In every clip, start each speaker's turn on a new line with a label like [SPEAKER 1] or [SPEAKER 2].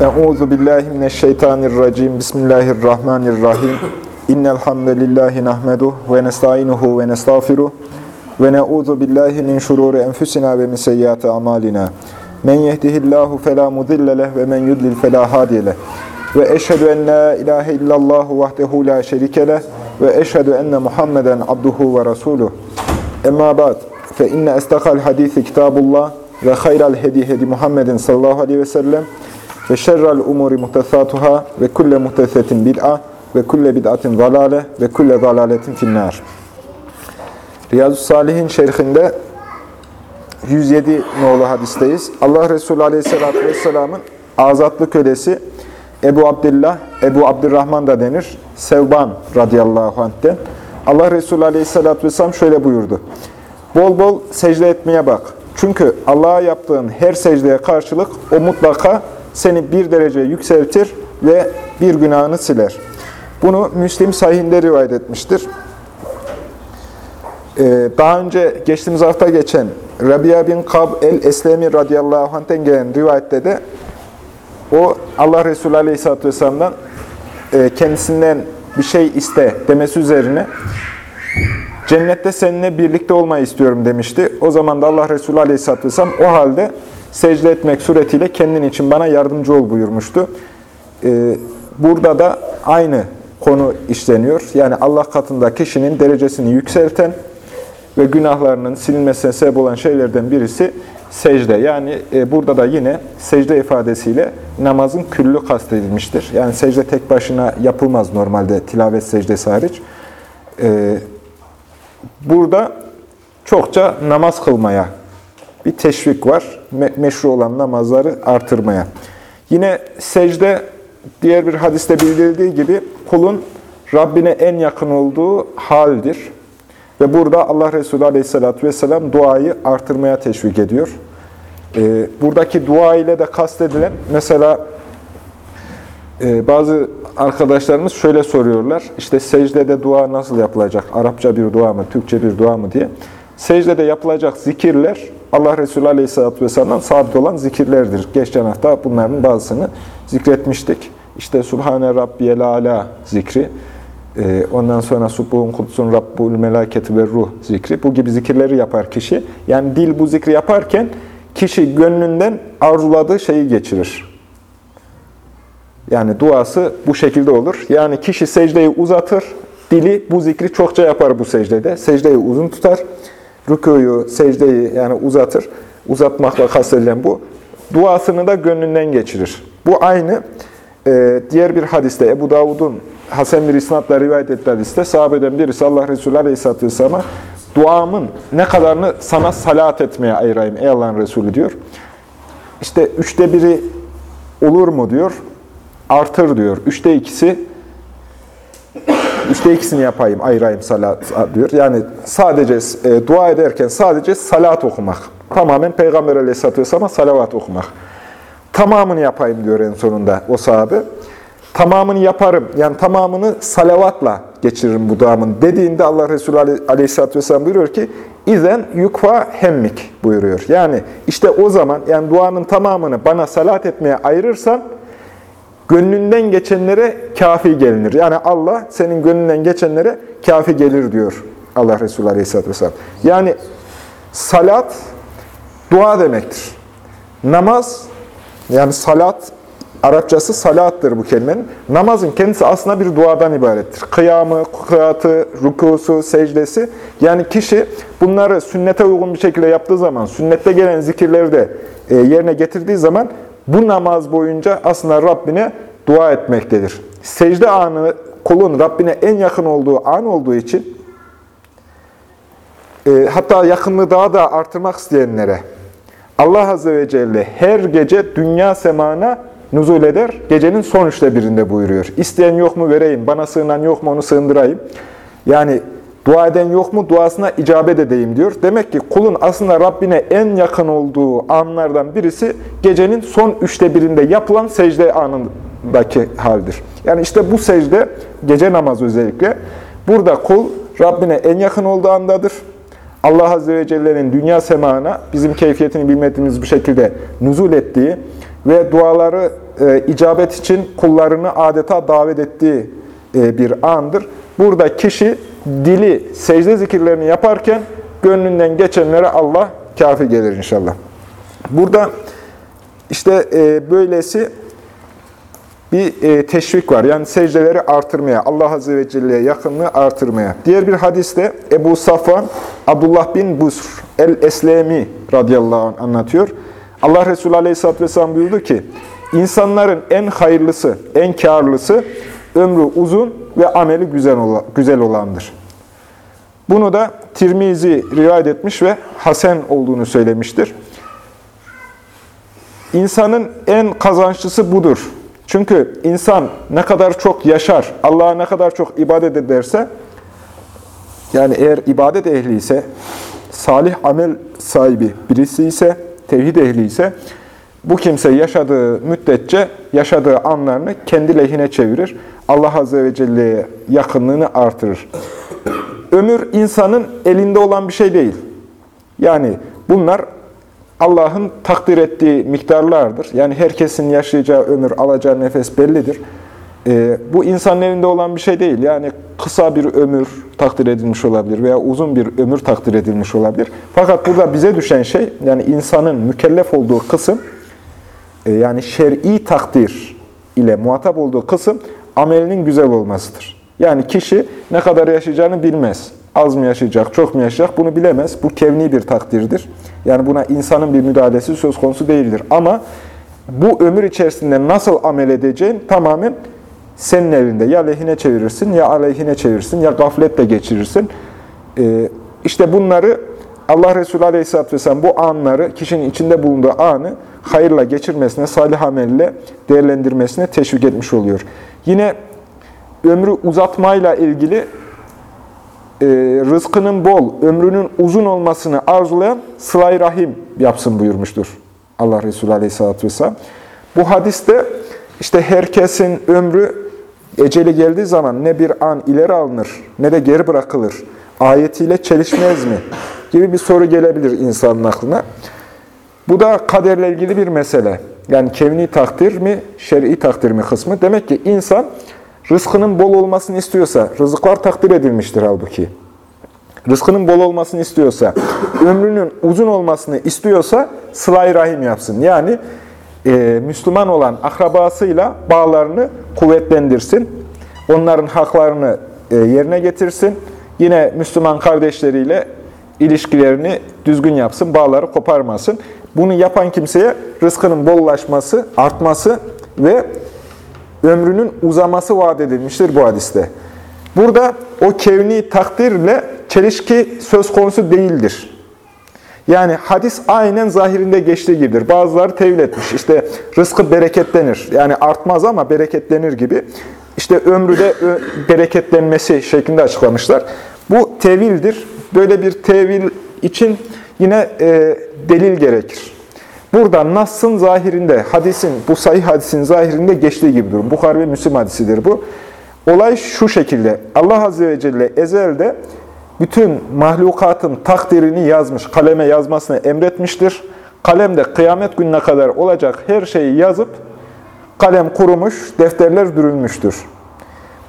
[SPEAKER 1] Euzu billahi mineşşeytanirracim. Bismillahirrahmanirrahim. İnnel hamdelellahi nahmeduhu ve nestainuhu ve nestağfiruh ve na'uzu billahi min şururi enfusina ve min seyyiati amalina. Men yehdihillahu fela mudille leh ve men yudlil fela hadiye leh. Ve eşhedü en la ilahe illallah vahdehu la şerike leh ve eşhedü enne Muhammeden abduhu ve resuluh. Emma ba'd. Fe inne estakal hadisi kitabullah ve hayral hedi hedi Muhammedin sallallahu aleyhi ve sellem ve şerrel umuri muhtesatuhâ ve kulle muhtesetin bid'a ve kulle bid'atin zalale ve kulle zalaletin finnâr. Riyazu Salih'in şerhinde 107 nolu hadisteyiz. Allah Resulü Aleyhisselatü Vesselam'ın azatlı kölesi Ebu Abdillah, Ebu Abdurrahman da denir. Sevban radıyallahu anh'ten. Allah Resulü Aleyhisselatü Vesselam şöyle buyurdu. Bol bol secde etmeye bak. Çünkü Allah'a yaptığın her secdeye karşılık o mutlaka seni bir derece yükseltir ve bir günahını siler. Bunu Müslim sahihinde rivayet etmiştir. Ee, daha önce geçtiğimiz hafta geçen Rabia bin Kab el-Eslemi radıyallahu anh'ten gelen rivayette de o Allah Resulü aleyhisselatü vesselam'dan e, kendisinden bir şey iste demesi üzerine cennette seninle birlikte olmayı istiyorum demişti. O zaman da Allah Resulü aleyhisselatü vesselam o halde secde etmek suretiyle kendin için bana yardımcı ol buyurmuştu. Ee, burada da aynı konu işleniyor. Yani Allah katında kişinin derecesini yükselten ve günahlarının silinmesine sebep olan şeylerden birisi secde. Yani e, burada da yine secde ifadesiyle namazın küllü kastedilmiştir. Yani secde tek başına yapılmaz normalde tilavet secdesi hariç. E, burada çokça namaz kılmaya bir teşvik var. Me meşru olan namazları artırmaya. Yine secde diğer bir hadiste bildirildiği gibi kulun Rabbine en yakın olduğu haldir. Ve burada Allah Resulü Aleyhisselatü Vesselam duayı artırmaya teşvik ediyor. Ee, buradaki dua ile de kastedilen, mesela e, bazı arkadaşlarımız şöyle soruyorlar, işte secdede dua nasıl yapılacak? Arapça bir dua mı, Türkçe bir dua mı diye. Secdede yapılacak zikirler, Allah Resulü Aleyhisselatü Vesselam'dan sabit olan zikirlerdir. Geçen hafta bunların bazısını zikretmiştik. İşte Subhane Rabbiyel Ala zikri, ondan sonra Subbuhun Kudsun Rabbul Melaketi ve Ruh zikri. Bu gibi zikirleri yapar kişi. Yani dil bu zikri yaparken kişi gönlünden arzuladığı şeyi geçirir. Yani duası bu şekilde olur. Yani kişi secdeyi uzatır, dili bu zikri çokça yapar bu secdede. Secdeyi uzun tutar, rükuyu, secdeyi yani uzatır. Uzatmakla kastedilen bu. Duasını da gönlünden geçirir. Bu aynı e, diğer bir hadiste Ebu Davud'un Hasan bir isnatla rivayet ettiği hadiste sahabeden birisi Allah Resulü Aleyhisselatü Vesselam'a duamın ne kadarını sana salat etmeye ayırayım ey Allah'ın Resulü diyor. İşte üçte biri olur mu diyor. Artır diyor. Üçte ikisi üçte ikisini yapayım, ayırayım salat diyor. Yani sadece e, dua ederken sadece salat okumak. Tamamen Peygamber Aleyhisselatü Vesselam'a salavat okumak. Tamamını yapayım diyor en sonunda o sahabe. Tamamını yaparım. Yani tamamını salavatla geçiririm bu duamın dediğinde Allah Resulü Aleyhisselatü Vesselam buyuruyor ki İzen yukva hemmik buyuruyor. Yani işte o zaman yani duanın tamamını bana salat etmeye ayırırsan gönlünden geçenlere kafi gelinir. Yani Allah senin gönlünden geçenlere kafi gelir diyor Allah Resulü Aleyhisselatü Vesselam. Yani salat dua demektir. Namaz yani salat Arapçası salattır bu kelimenin. Namazın kendisi aslında bir duadan ibarettir. Kıyamı, kıraatı, rukusu, secdesi. Yani kişi bunları sünnete uygun bir şekilde yaptığı zaman, sünnette gelen zikirleri de e, yerine getirdiği zaman bu namaz boyunca aslında Rabbine dua etmektedir. Secde anı kulun Rabbine en yakın olduğu an olduğu için e, hatta yakınlığı daha da artırmak isteyenlere Allah Azze ve Celle her gece dünya semana nuzul eder. Gecenin son üçte birinde buyuruyor. İsteyen yok mu vereyim, bana sığınan yok mu onu sığındırayım. Yani dua eden yok mu duasına icabet edeyim diyor. Demek ki kulun aslında Rabbine en yakın olduğu anlardan birisi gecenin son üçte birinde yapılan secde anındaki haldir. Yani işte bu secde, gece namazı özellikle, burada kul Rabbine en yakın olduğu andadır. Allah Azze ve Celle'nin dünya semana bizim keyfiyetini bilmediğimiz bir şekilde nuzul ettiği, ve duaları e, icabet için kullarını adeta davet ettiği e, bir andır. Burada kişi dili secde zikirlerini yaparken gönlünden geçenlere Allah kafi gelir inşallah. Burada işte e, böylesi bir e, teşvik var. Yani secdeleri artırmaya, Allah Azze ve Celle'ye yakınlığı artırmaya. Diğer bir hadiste Ebu Safvan, Abdullah bin Busr el-Eslemi radıyallahu anh anlatıyor. Allah Resulü Aleyhisselatü Vesselam buyurdu ki, insanların en hayırlısı, en karlısı ömrü uzun ve ameli güzel olandır. Bunu da Tirmizi rivayet etmiş ve Hasen olduğunu söylemiştir. İnsanın en kazançlısı budur. Çünkü insan ne kadar çok yaşar, Allah'a ne kadar çok ibadet ederse, yani eğer ibadet ehli ise, salih amel sahibi birisi ise, tevhid ehli ise, bu kimse yaşadığı müddetçe yaşadığı anlarını kendi lehine çevirir. Allah Azze ve Celle'ye yakınlığını artırır. Ömür insanın elinde olan bir şey değil. Yani bunlar Allah'ın takdir ettiği miktarlardır. Yani herkesin yaşayacağı ömür, alacağı nefes bellidir. Ee, bu insanın elinde olan bir şey değil. Yani kısa bir ömür takdir edilmiş olabilir veya uzun bir ömür takdir edilmiş olabilir. Fakat burada bize düşen şey, yani insanın mükellef olduğu kısım, e, yani şer'i takdir ile muhatap olduğu kısım, amelinin güzel olmasıdır. Yani kişi ne kadar yaşayacağını bilmez. Az mı yaşayacak, çok mu yaşayacak bunu bilemez. Bu kevni bir takdirdir. Yani buna insanın bir müdahalesi söz konusu değildir. Ama bu ömür içerisinde nasıl amel edeceğin tamamen senin elinde. Ya lehine çevirirsin, ya aleyhine çevirirsin, ya gafletle geçirirsin. Ee, işte bunları Allah Resulü Aleyhisselatü Vesselam bu anları, kişinin içinde bulunduğu anı hayırla geçirmesine, salih amelle değerlendirmesine teşvik etmiş oluyor. Yine ömrü uzatmayla ilgili e, rızkının bol, ömrünün uzun olmasını arzulayan sıla rahim yapsın buyurmuştur Allah Resulü Aleyhisselatü Vesselam. Bu hadiste işte herkesin ömrü eceli geldiği zaman ne bir an ileri alınır ne de geri bırakılır. Ayetiyle çelişmez mi? gibi bir soru gelebilir insanın aklına. Bu da kaderle ilgili bir mesele. Yani kevni takdir mi, şer'i takdir mi kısmı. Demek ki insan rızkının bol olmasını istiyorsa, rızıklar takdir edilmiştir halbuki. Rızkının bol olmasını istiyorsa, ömrünün uzun olmasını istiyorsa sıla rahim yapsın. Yani e, Müslüman olan akrabasıyla bağlarını kuvvetlendirsin. Onların haklarını e, yerine getirsin. Yine Müslüman kardeşleriyle ilişkilerini düzgün yapsın, bağları koparmasın. Bunu yapan kimseye rızkının bollaşması, artması ve ömrünün uzaması vaat edilmiştir bu hadiste. Burada o kevni takdirle çelişki söz konusu değildir. Yani hadis aynen zahirinde geçtiği gibidir. Bazıları tevil etmiş. İşte rızkı bereketlenir. Yani artmaz ama bereketlenir gibi. İşte ömrü de bereketlenmesi şeklinde açıklamışlar. Bu tevildir. Böyle bir tevil için yine e, delil gerekir. Burada Nas'ın zahirinde, hadisin, bu sahih hadisin zahirinde geçtiği gibi durum. Bukhari ve Müslim hadisidir bu. Olay şu şekilde. Allah Azze ve Celle ezelde bütün mahlukatın takdirini yazmış, kaleme yazmasını emretmiştir. Kalem de kıyamet gününe kadar olacak her şeyi yazıp, kalem kurumuş, defterler dürülmüştür.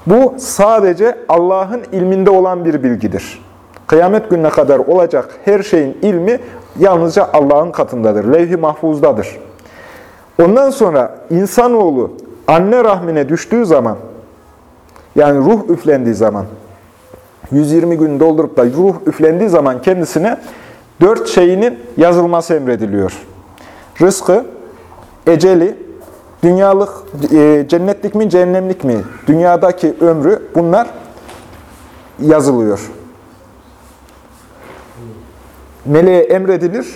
[SPEAKER 1] Bu sadece Allah'ın ilminde olan bir bilgidir. Kıyamet gününe kadar olacak her şeyin ilmi yalnızca Allah'ın katındadır. Levh-i mahfuzdadır. Ondan sonra insanoğlu anne rahmine düştüğü zaman, yani ruh üflendiği zaman, 120 gün doldurup da ruh üflendiği zaman kendisine dört şeyinin yazılması emrediliyor. Rızkı, eceli, dünyalık, e, cennetlik mi, cehennemlik mi, dünyadaki ömrü bunlar yazılıyor meleğe emredilir.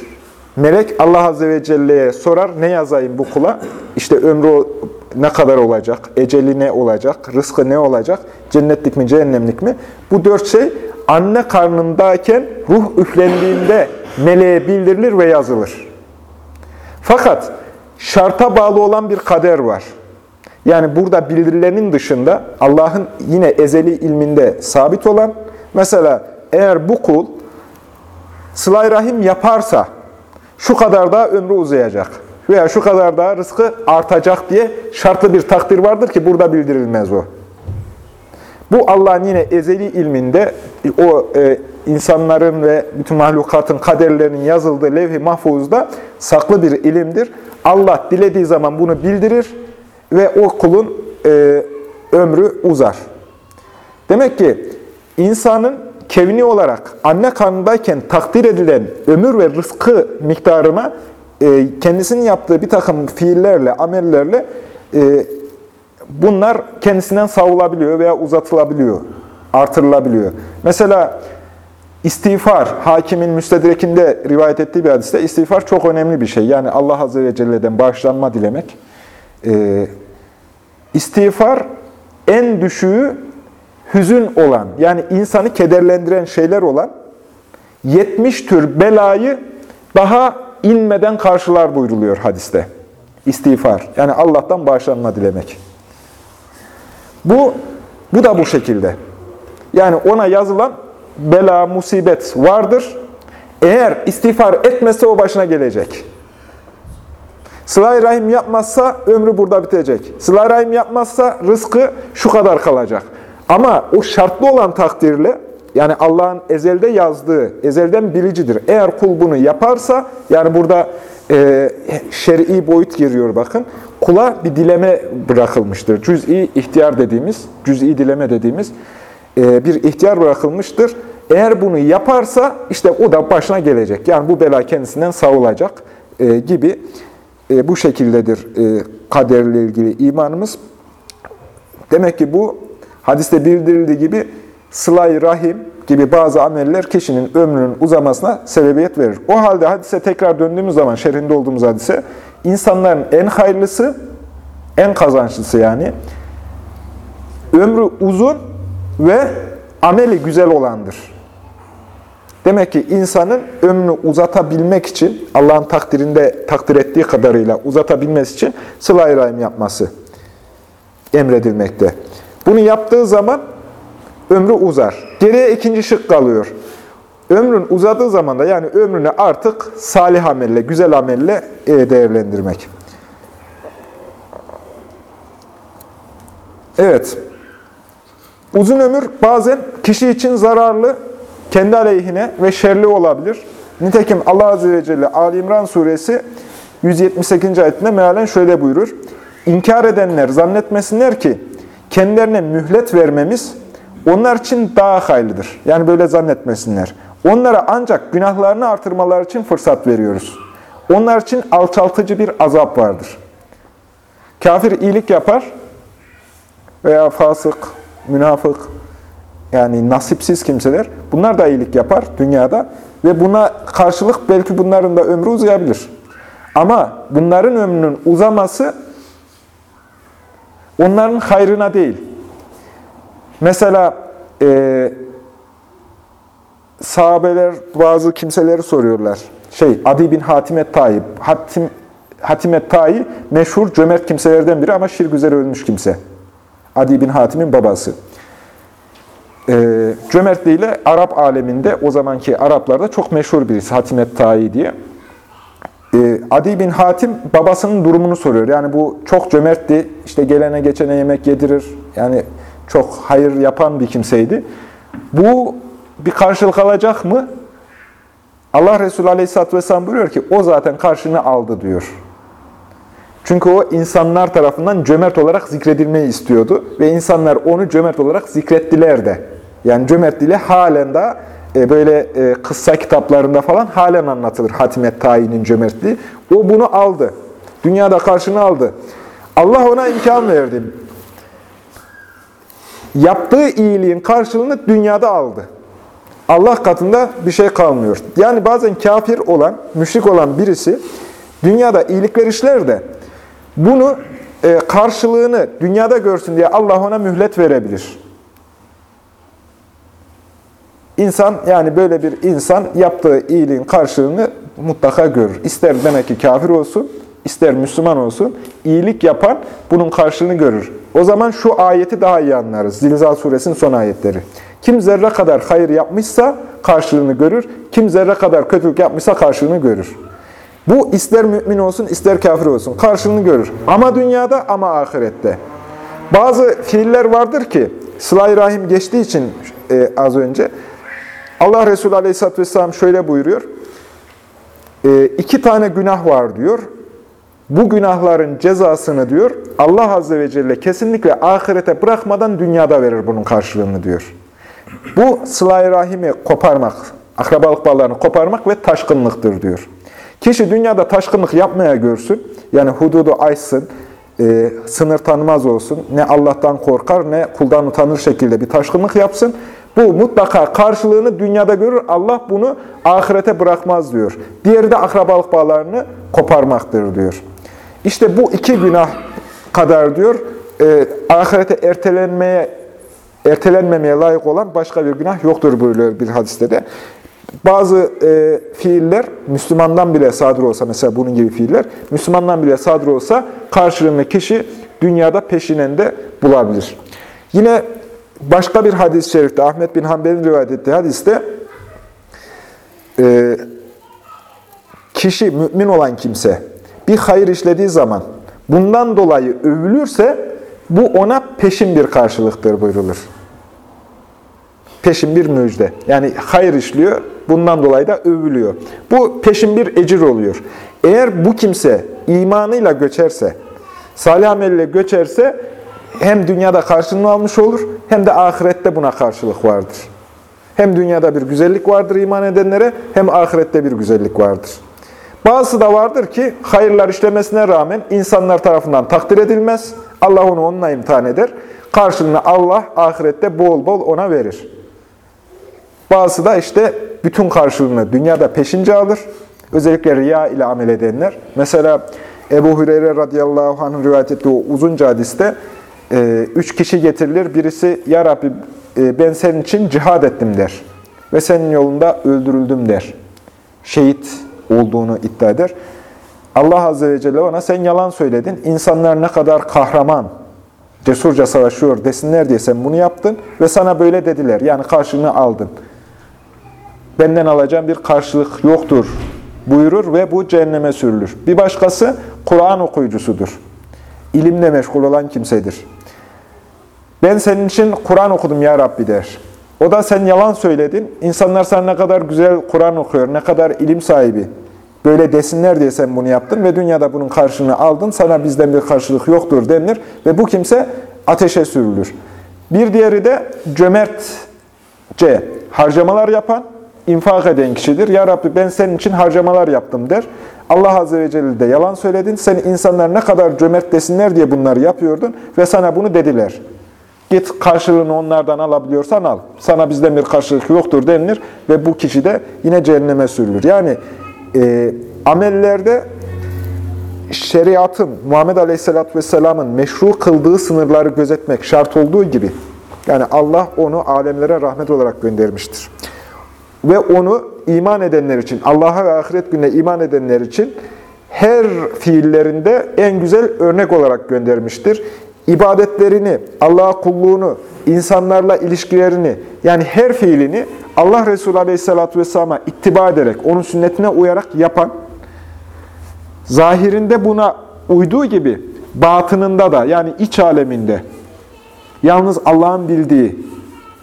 [SPEAKER 1] Melek Allah Azze ve Celle'ye sorar, ne yazayım bu kula? İşte ömrü ne kadar olacak, eceli ne olacak, rızkı ne olacak, cennetlik mi, cehennemlik mi? Bu dört şey anne karnındayken ruh üflendiğinde meleğe bildirilir ve yazılır. Fakat şarta bağlı olan bir kader var. Yani burada bildirilenin dışında Allah'ın yine ezeli ilminde sabit olan, mesela eğer bu kul sıla rahim yaparsa şu kadar da ömrü uzayacak. veya şu kadar daha rızkı artacak diye şartlı bir takdir vardır ki burada bildirilmez o. Bu Allah'ın yine ezeli ilminde o e, insanların ve bütün mahlukatın kaderlerinin yazıldığı levh-i mahfuzda saklı bir ilimdir. Allah dilediği zaman bunu bildirir ve o kulun e, ömrü uzar. Demek ki insanın kevni olarak anne karnındayken takdir edilen ömür ve rızkı miktarına e, kendisinin yaptığı bir takım fiillerle, amellerle e, bunlar kendisinden savulabiliyor veya uzatılabiliyor, artırılabiliyor. Mesela istiğfar, hakimin müstedrekinde rivayet ettiği bir hadiste istiğfar çok önemli bir şey. Yani Allah Azze ve Celle'den bağışlanma dilemek. Ee, istiğfar en düşüğü hüzün olan, yani insanı kederlendiren şeyler olan 70 tür belayı daha inmeden karşılar buyruluyor hadiste. İstiğfar, yani Allah'tan bağışlanma dilemek. Bu, bu da bu şekilde. Yani ona yazılan bela, musibet vardır. Eğer istiğfar etmezse o başına gelecek. Sıla-i Rahim yapmazsa ömrü burada bitecek. Sıla-i Rahim yapmazsa rızkı şu kadar kalacak. Ama o şartlı olan takdirle, yani Allah'ın ezelde yazdığı, ezelden bilicidir. Eğer kul bunu yaparsa, yani burada e, şer'i boyut giriyor bakın. Kula bir dileme bırakılmıştır. Cüz'i ihtiyar dediğimiz, cüz'i dileme dediğimiz e, bir ihtiyar bırakılmıştır. Eğer bunu yaparsa işte o da başına gelecek. Yani bu bela kendisinden savulacak e, gibi e, bu şekildedir e, kaderle ilgili imanımız. Demek ki bu hadiste bildirildiği gibi sıla rahim gibi bazı ameller kişinin ömrünün uzamasına sebebiyet verir. O halde hadise tekrar döndüğümüz zaman, şerhinde olduğumuz hadise, insanların en hayırlısı, en kazançlısı yani, ömrü uzun ve ameli güzel olandır. Demek ki insanın ömrünü uzatabilmek için, Allah'ın takdirinde takdir ettiği kadarıyla uzatabilmesi için sıla yapması emredilmekte. Bunu yaptığı zaman ömrü uzar. Geriye ikinci şık kalıyor. Ömrün uzadığı zaman da yani ömrünü artık salih amelle, güzel amelle e, değerlendirmek. Evet. Uzun ömür bazen kişi için zararlı, kendi aleyhine ve şerli olabilir. Nitekim Allah Azze ve Celle Ali İmran suresi 178. ayetinde mealen şöyle buyurur. İnkar edenler zannetmesinler ki kendilerine mühlet vermemiz onlar için daha hayırlıdır. Yani böyle zannetmesinler. Onlara ancak günahlarını artırmaları için fırsat veriyoruz. Onlar için alçaltıcı bir azap vardır. Kafir iyilik yapar veya fasık, münafık, yani nasipsiz kimseler, bunlar da iyilik yapar dünyada ve buna karşılık belki bunların da ömrü uzayabilir. Ama bunların ömrünün uzaması onların hayrına değil. Mesela e, sahabeler bazı kimseleri soruyorlar. Şey, Adi bin Hatimet Tayyip. Hatim, Hatimet Tayyip meşhur cömert kimselerden biri ama şirk üzere ölmüş kimse. Adi bin Hatim'in babası. E, cömertliğiyle Arap aleminde, o zamanki Araplarda çok meşhur birisi Hatimet Tayyip diye. E, Adi bin Hatim babasının durumunu soruyor. Yani bu çok cömertti, işte gelene geçene yemek yedirir. Yani çok hayır yapan bir kimseydi. Bu bir karşılık alacak mı? Allah Resulü Aleyhisselatü Vesselam buyuruyor ki o zaten karşını aldı diyor. Çünkü o insanlar tarafından cömert olarak zikredilmeyi istiyordu. Ve insanlar onu cömert olarak zikrettiler de. Yani cömert dili halen daha e, böyle e, kıssa kitaplarında falan halen anlatılır Hatimet Tayin'in cömertliği. O bunu aldı. Dünyada karşını aldı. Allah ona imkan verdi. Yaptığı iyiliğin karşılığını dünyada aldı. Allah katında bir şey kalmıyor. Yani bazen kafir olan, müşrik olan birisi dünyada iyilikler işler de bunu e, karşılığını dünyada görsün diye Allah ona mühlet verebilir. İnsan yani böyle bir insan yaptığı iyiliğin karşılığını mutlaka görür. İster demek ki kafir olsun, ister Müslüman olsun, iyilik yapan bunun karşılığını görür. O zaman şu ayeti daha iyi anlarız. Zilzal suresinin son ayetleri. Kim zerre kadar hayır yapmışsa karşılığını görür. Kim zerre kadar kötülük yapmışsa karşılığını görür. Bu ister mümin olsun ister kafir olsun. Karşılığını görür. Ama dünyada ama ahirette. Bazı fiiller vardır ki sıla rahim geçtiği için e, az önce Allah Resulü Aleyhisselatü Vesselam şöyle buyuruyor. E, iki tane günah var diyor. Bu günahların cezasını diyor Allah Azze ve Celle kesinlikle ahirete bırakmadan dünyada verir bunun karşılığını diyor. Bu sıla rahimi koparmak, akrabalık bağlarını koparmak ve taşkınlıktır diyor. Kişi dünyada taşkınlık yapmaya görsün, yani hududu aşsın, e, sınır tanımaz olsun, ne Allah'tan korkar ne kuldan utanır şekilde bir taşkınlık yapsın. Bu mutlaka karşılığını dünyada görür. Allah bunu ahirete bırakmaz diyor. Diğeri de akrabalık bağlarını koparmaktır diyor. İşte bu iki günah kadar diyor, e, ahirete ertelenmeye ertelenmemeye layık olan başka bir günah yoktur buyuruyor bir hadiste de. Bazı e, fiiller Müslümandan bile sadır olsa, mesela bunun gibi fiiller, Müslümandan bile sadır olsa karşılığını kişi dünyada peşinen de bulabilir. Yine başka bir hadis-i şerifte, Ahmet bin Hanbel'in rivayet ettiği hadiste, e, kişi, mümin olan kimse bir hayır işlediği zaman bundan dolayı övülürse bu ona peşin bir karşılıktır buyrulur. Peşin bir müjde. Yani hayır işliyor, bundan dolayı da övülüyor. Bu peşin bir ecir oluyor. Eğer bu kimse imanıyla göçerse, salih ameliyle göçerse hem dünyada karşılığını almış olur hem de ahirette buna karşılık vardır. Hem dünyada bir güzellik vardır iman edenlere hem ahirette bir güzellik vardır. Bazısı da vardır ki hayırlar işlemesine rağmen insanlar tarafından takdir edilmez. Allah onu onunla imtihan eder. Karşılığını Allah ahirette bol bol ona verir. Bazısı da işte bütün karşılığını dünyada peşince alır. Özellikle riya ile amel edenler. Mesela Ebu Hureyre radıyallahu anh'ın rivayet ettiği o uzunca hadiste üç kişi getirilir. Birisi, Ya Rabbi e, ben senin için cihad ettim der. Ve senin yolunda öldürüldüm der. Şehit olduğunu iddia eder. Allah Azze ve Celle ona sen yalan söyledin. İnsanlar ne kadar kahraman, cesurca savaşıyor desinler diye sen bunu yaptın ve sana böyle dediler. Yani karşılığını aldın. Benden alacağım bir karşılık yoktur buyurur ve bu cehenneme sürülür. Bir başkası Kur'an okuyucusudur. İlimle meşgul olan kimsedir. Ben senin için Kur'an okudum ya Rabbi der. O da sen yalan söyledin. İnsanlar sana ne kadar güzel Kur'an okuyor, ne kadar ilim sahibi. Böyle desinler diye sen bunu yaptın ve dünyada bunun karşılığını aldın. Sana bizden bir karşılık yoktur denilir ve bu kimse ateşe sürülür. Bir diğeri de cömertçe harcamalar yapan, infak eden kişidir. Ya Rabbi ben senin için harcamalar yaptım der. Allah Azze ve Celle de yalan söyledin. Sen insanlar ne kadar cömert desinler diye bunları yapıyordun ve sana bunu dediler. Git karşılığını onlardan alabiliyorsan al. Sana bizden bir karşılık yoktur denilir ve bu kişi de yine cehenneme sürülür. Yani e, amellerde şeriatın, Muhammed Aleyhisselatü Vesselam'ın meşru kıldığı sınırları gözetmek şart olduğu gibi, yani Allah onu alemlere rahmet olarak göndermiştir. Ve onu iman edenler için, Allah'a ve ahiret gününe iman edenler için her fiillerinde en güzel örnek olarak göndermiştir. İbadetlerini, Allah'a kulluğunu, insanlarla ilişkilerini, yani her fiilini Allah Resulü Aleyhisselatü Vesselam'a ittiba ederek, onun sünnetine uyarak yapan, zahirinde buna uyduğu gibi, batınında da, yani iç aleminde, yalnız Allah'ın bildiği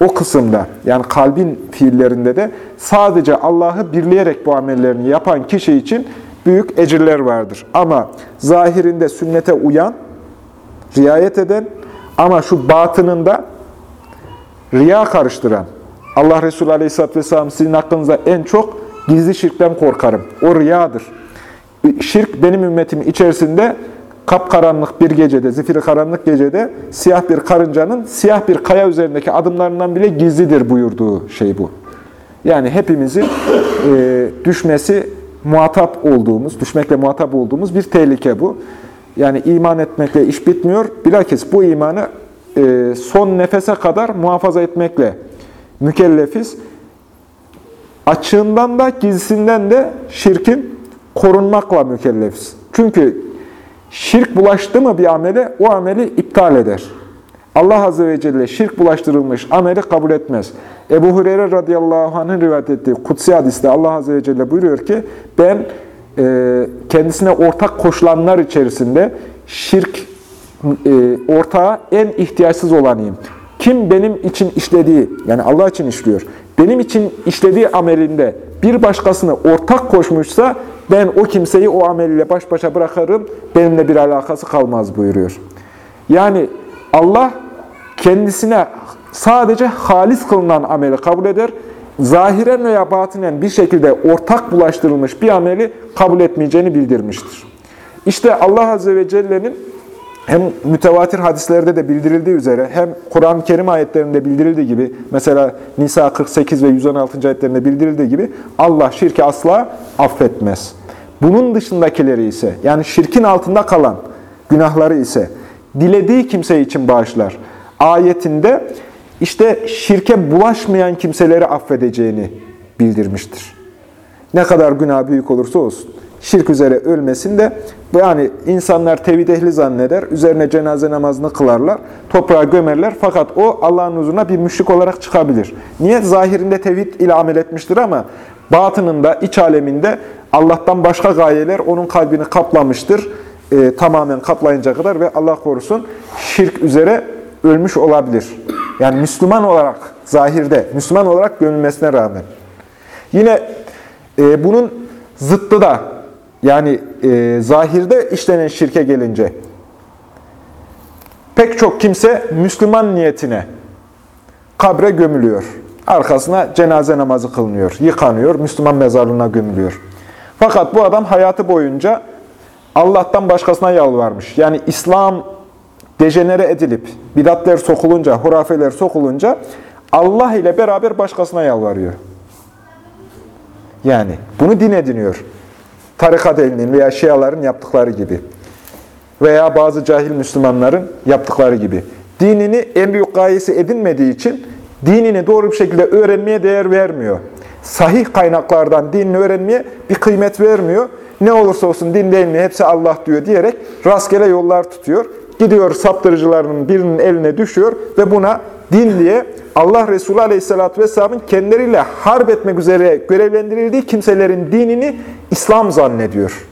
[SPEAKER 1] o kısımda, yani kalbin fiillerinde de sadece Allah'ı birleyerek bu amellerini yapan kişi için büyük ecirler vardır. Ama zahirinde sünnete uyan, riayet eden ama şu batınında riya karıştıran, Allah Resulü Aleyhisselatü Vesselam sizin hakkınızda en çok gizli şirkten korkarım. O riyadır. Şirk benim ümmetim içerisinde kapkaranlık bir gecede, zifiri karanlık gecede siyah bir karıncanın siyah bir kaya üzerindeki adımlarından bile gizlidir buyurduğu şey bu. Yani hepimizin e, düşmesi muhatap olduğumuz, düşmekle muhatap olduğumuz bir tehlike bu. Yani iman etmekle iş bitmiyor. Bilakis bu imanı e, son nefese kadar muhafaza etmekle mükellefiz. Açığından da gizlisinden de şirkin korunmakla mükellefiz. Çünkü şirk bulaştı mı bir amele o ameli iptal eder. Allah Azze ve Celle şirk bulaştırılmış ameli kabul etmez. Ebu Hureyre radıyallahu anh'ın rivayet ettiği kutsi hadiste Allah Azze ve Celle buyuruyor ki ben e, kendisine ortak koşulanlar içerisinde şirk e, ortağa en ihtiyaçsız olanıyım. Kim benim için işlediği, yani Allah için işliyor, benim için işlediği amelinde bir başkasını ortak koşmuşsa ben o kimseyi o ameliyle baş başa bırakırım, benimle bir alakası kalmaz buyuruyor. Yani Allah kendisine sadece halis kılınan ameli kabul eder, zahiren veya batinen bir şekilde ortak bulaştırılmış bir ameli kabul etmeyeceğini bildirmiştir. İşte Allah Azze ve Celle'nin hem mütevatir hadislerde de bildirildiği üzere hem Kur'an-ı Kerim ayetlerinde bildirildiği gibi mesela Nisa 48 ve 116. ayetlerinde bildirildiği gibi Allah şirki asla affetmez. Bunun dışındakileri ise yani şirkin altında kalan günahları ise dilediği kimse için bağışlar. Ayetinde işte şirke bulaşmayan kimseleri affedeceğini bildirmiştir. Ne kadar günah büyük olursa olsun. Şirk üzere ölmesin de yani insanlar tevhid ehli zanneder, üzerine cenaze namazını kılarlar, toprağa gömerler fakat o Allah'ın huzuruna bir müşrik olarak çıkabilir. Niye? Zahirinde tevhid ile amel etmiştir ama batınında, iç aleminde Allah'tan başka gayeler onun kalbini kaplamıştır. E, tamamen kaplayınca kadar ve Allah korusun şirk üzere ölmüş olabilir. Yani Müslüman olarak, zahirde, Müslüman olarak görülmesine rağmen. Yine e, bunun zıttı da, yani e, zahirde işlenen şirke gelince, pek çok kimse Müslüman niyetine kabre gömülüyor. Arkasına cenaze namazı kılınıyor, yıkanıyor, Müslüman mezarlığına gömülüyor. Fakat bu adam hayatı boyunca Allah'tan başkasına yalvarmış. Yani İslam dejenere edilip, bidatler sokulunca, hurafeler sokulunca Allah ile beraber başkasına yalvarıyor. Yani bunu din ediniyor. Tarikat elinin veya şiaların yaptıkları gibi. Veya bazı cahil Müslümanların yaptıkları gibi. Dinini en büyük gayesi edinmediği için dinini doğru bir şekilde öğrenmeye değer vermiyor. Sahih kaynaklardan dinini öğrenmeye bir kıymet vermiyor. Ne olursa olsun din değil mi hepsi Allah diyor diyerek rastgele yollar tutuyor. Gidiyor saptırıcılarının birinin eline düşüyor ve buna din diye Allah Resulü Aleyhisselatü Vesselam'ın kendileriyle harp etmek üzere görevlendirildiği kimselerin dinini İslam zannediyor.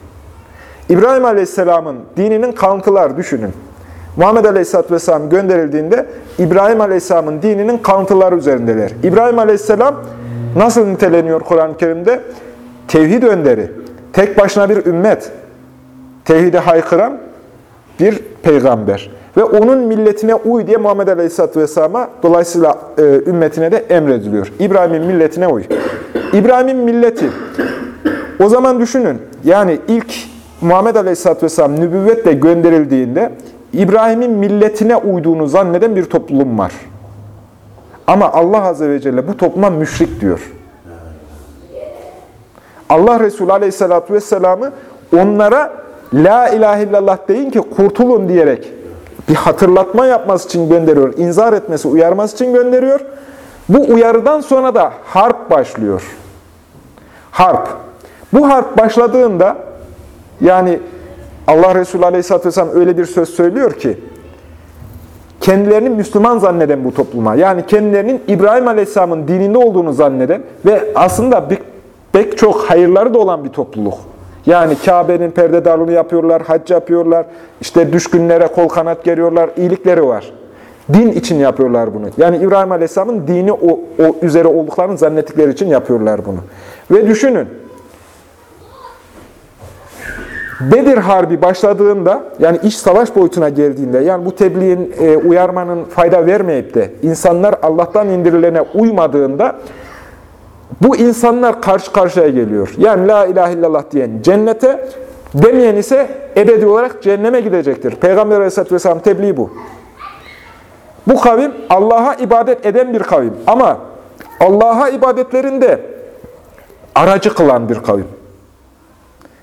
[SPEAKER 1] İbrahim Aleyhisselam'ın dininin kalıntılar düşünün. Muhammed Aleyhisselatü Vesselam gönderildiğinde İbrahim Aleyhisselam'ın dininin kalıntıları üzerindeler. İbrahim Aleyhisselam nasıl niteleniyor Kur'an-ı Kerim'de? Tevhid önderi, tek başına bir ümmet, tevhide haykıran bir peygamber. Ve onun milletine uy diye Muhammed Aleyhisselatü Vesselam'a dolayısıyla e, ümmetine de emrediliyor. İbrahim'in milletine uy. İbrahim'in milleti, o zaman düşünün, yani ilk Muhammed Aleyhisselatü Vesselam nübüvvetle gönderildiğinde İbrahim'in milletine uyduğunu zanneden bir toplum var. Ama Allah Azze ve Celle bu topluma müşrik diyor. Allah Resulü Aleyhisselatü Vesselam'ı onlara La ilahe illallah deyin ki kurtulun diyerek bir hatırlatma yapması için gönderiyor. inzar etmesi, uyarması için gönderiyor. Bu uyarıdan sonra da harp başlıyor. Harp. Bu harp başladığında yani Allah Resulü Aleyhisselatü Vesselam öyle bir söz söylüyor ki kendilerini Müslüman zanneden bu topluma yani kendilerinin İbrahim Aleyhisselam'ın dininde olduğunu zanneden ve aslında pek çok hayırları da olan bir topluluk. Yani Kabe'nin perdedarlığını yapıyorlar, hac yapıyorlar, işte düşkünlere kol kanat geriyorlar, iyilikleri var. Din için yapıyorlar bunu. Yani İbrahim Aleyhisselam'ın dini o, o üzere olduklarını zannettikleri için yapıyorlar bunu. Ve düşünün, Bedir Harbi başladığında, yani iş savaş boyutuna geldiğinde, yani bu tebliğin, e, uyarmanın fayda vermeyip de insanlar Allah'tan indirilene uymadığında, bu insanlar karşı karşıya geliyor. Yani la ilahe illallah diyen cennete, demeyen ise ebedi olarak cehenneme gidecektir. Peygamber aleyhisselatü vesselam tebliği bu. Bu kavim Allah'a ibadet eden bir kavim. Ama Allah'a ibadetlerinde aracı kılan bir kavim.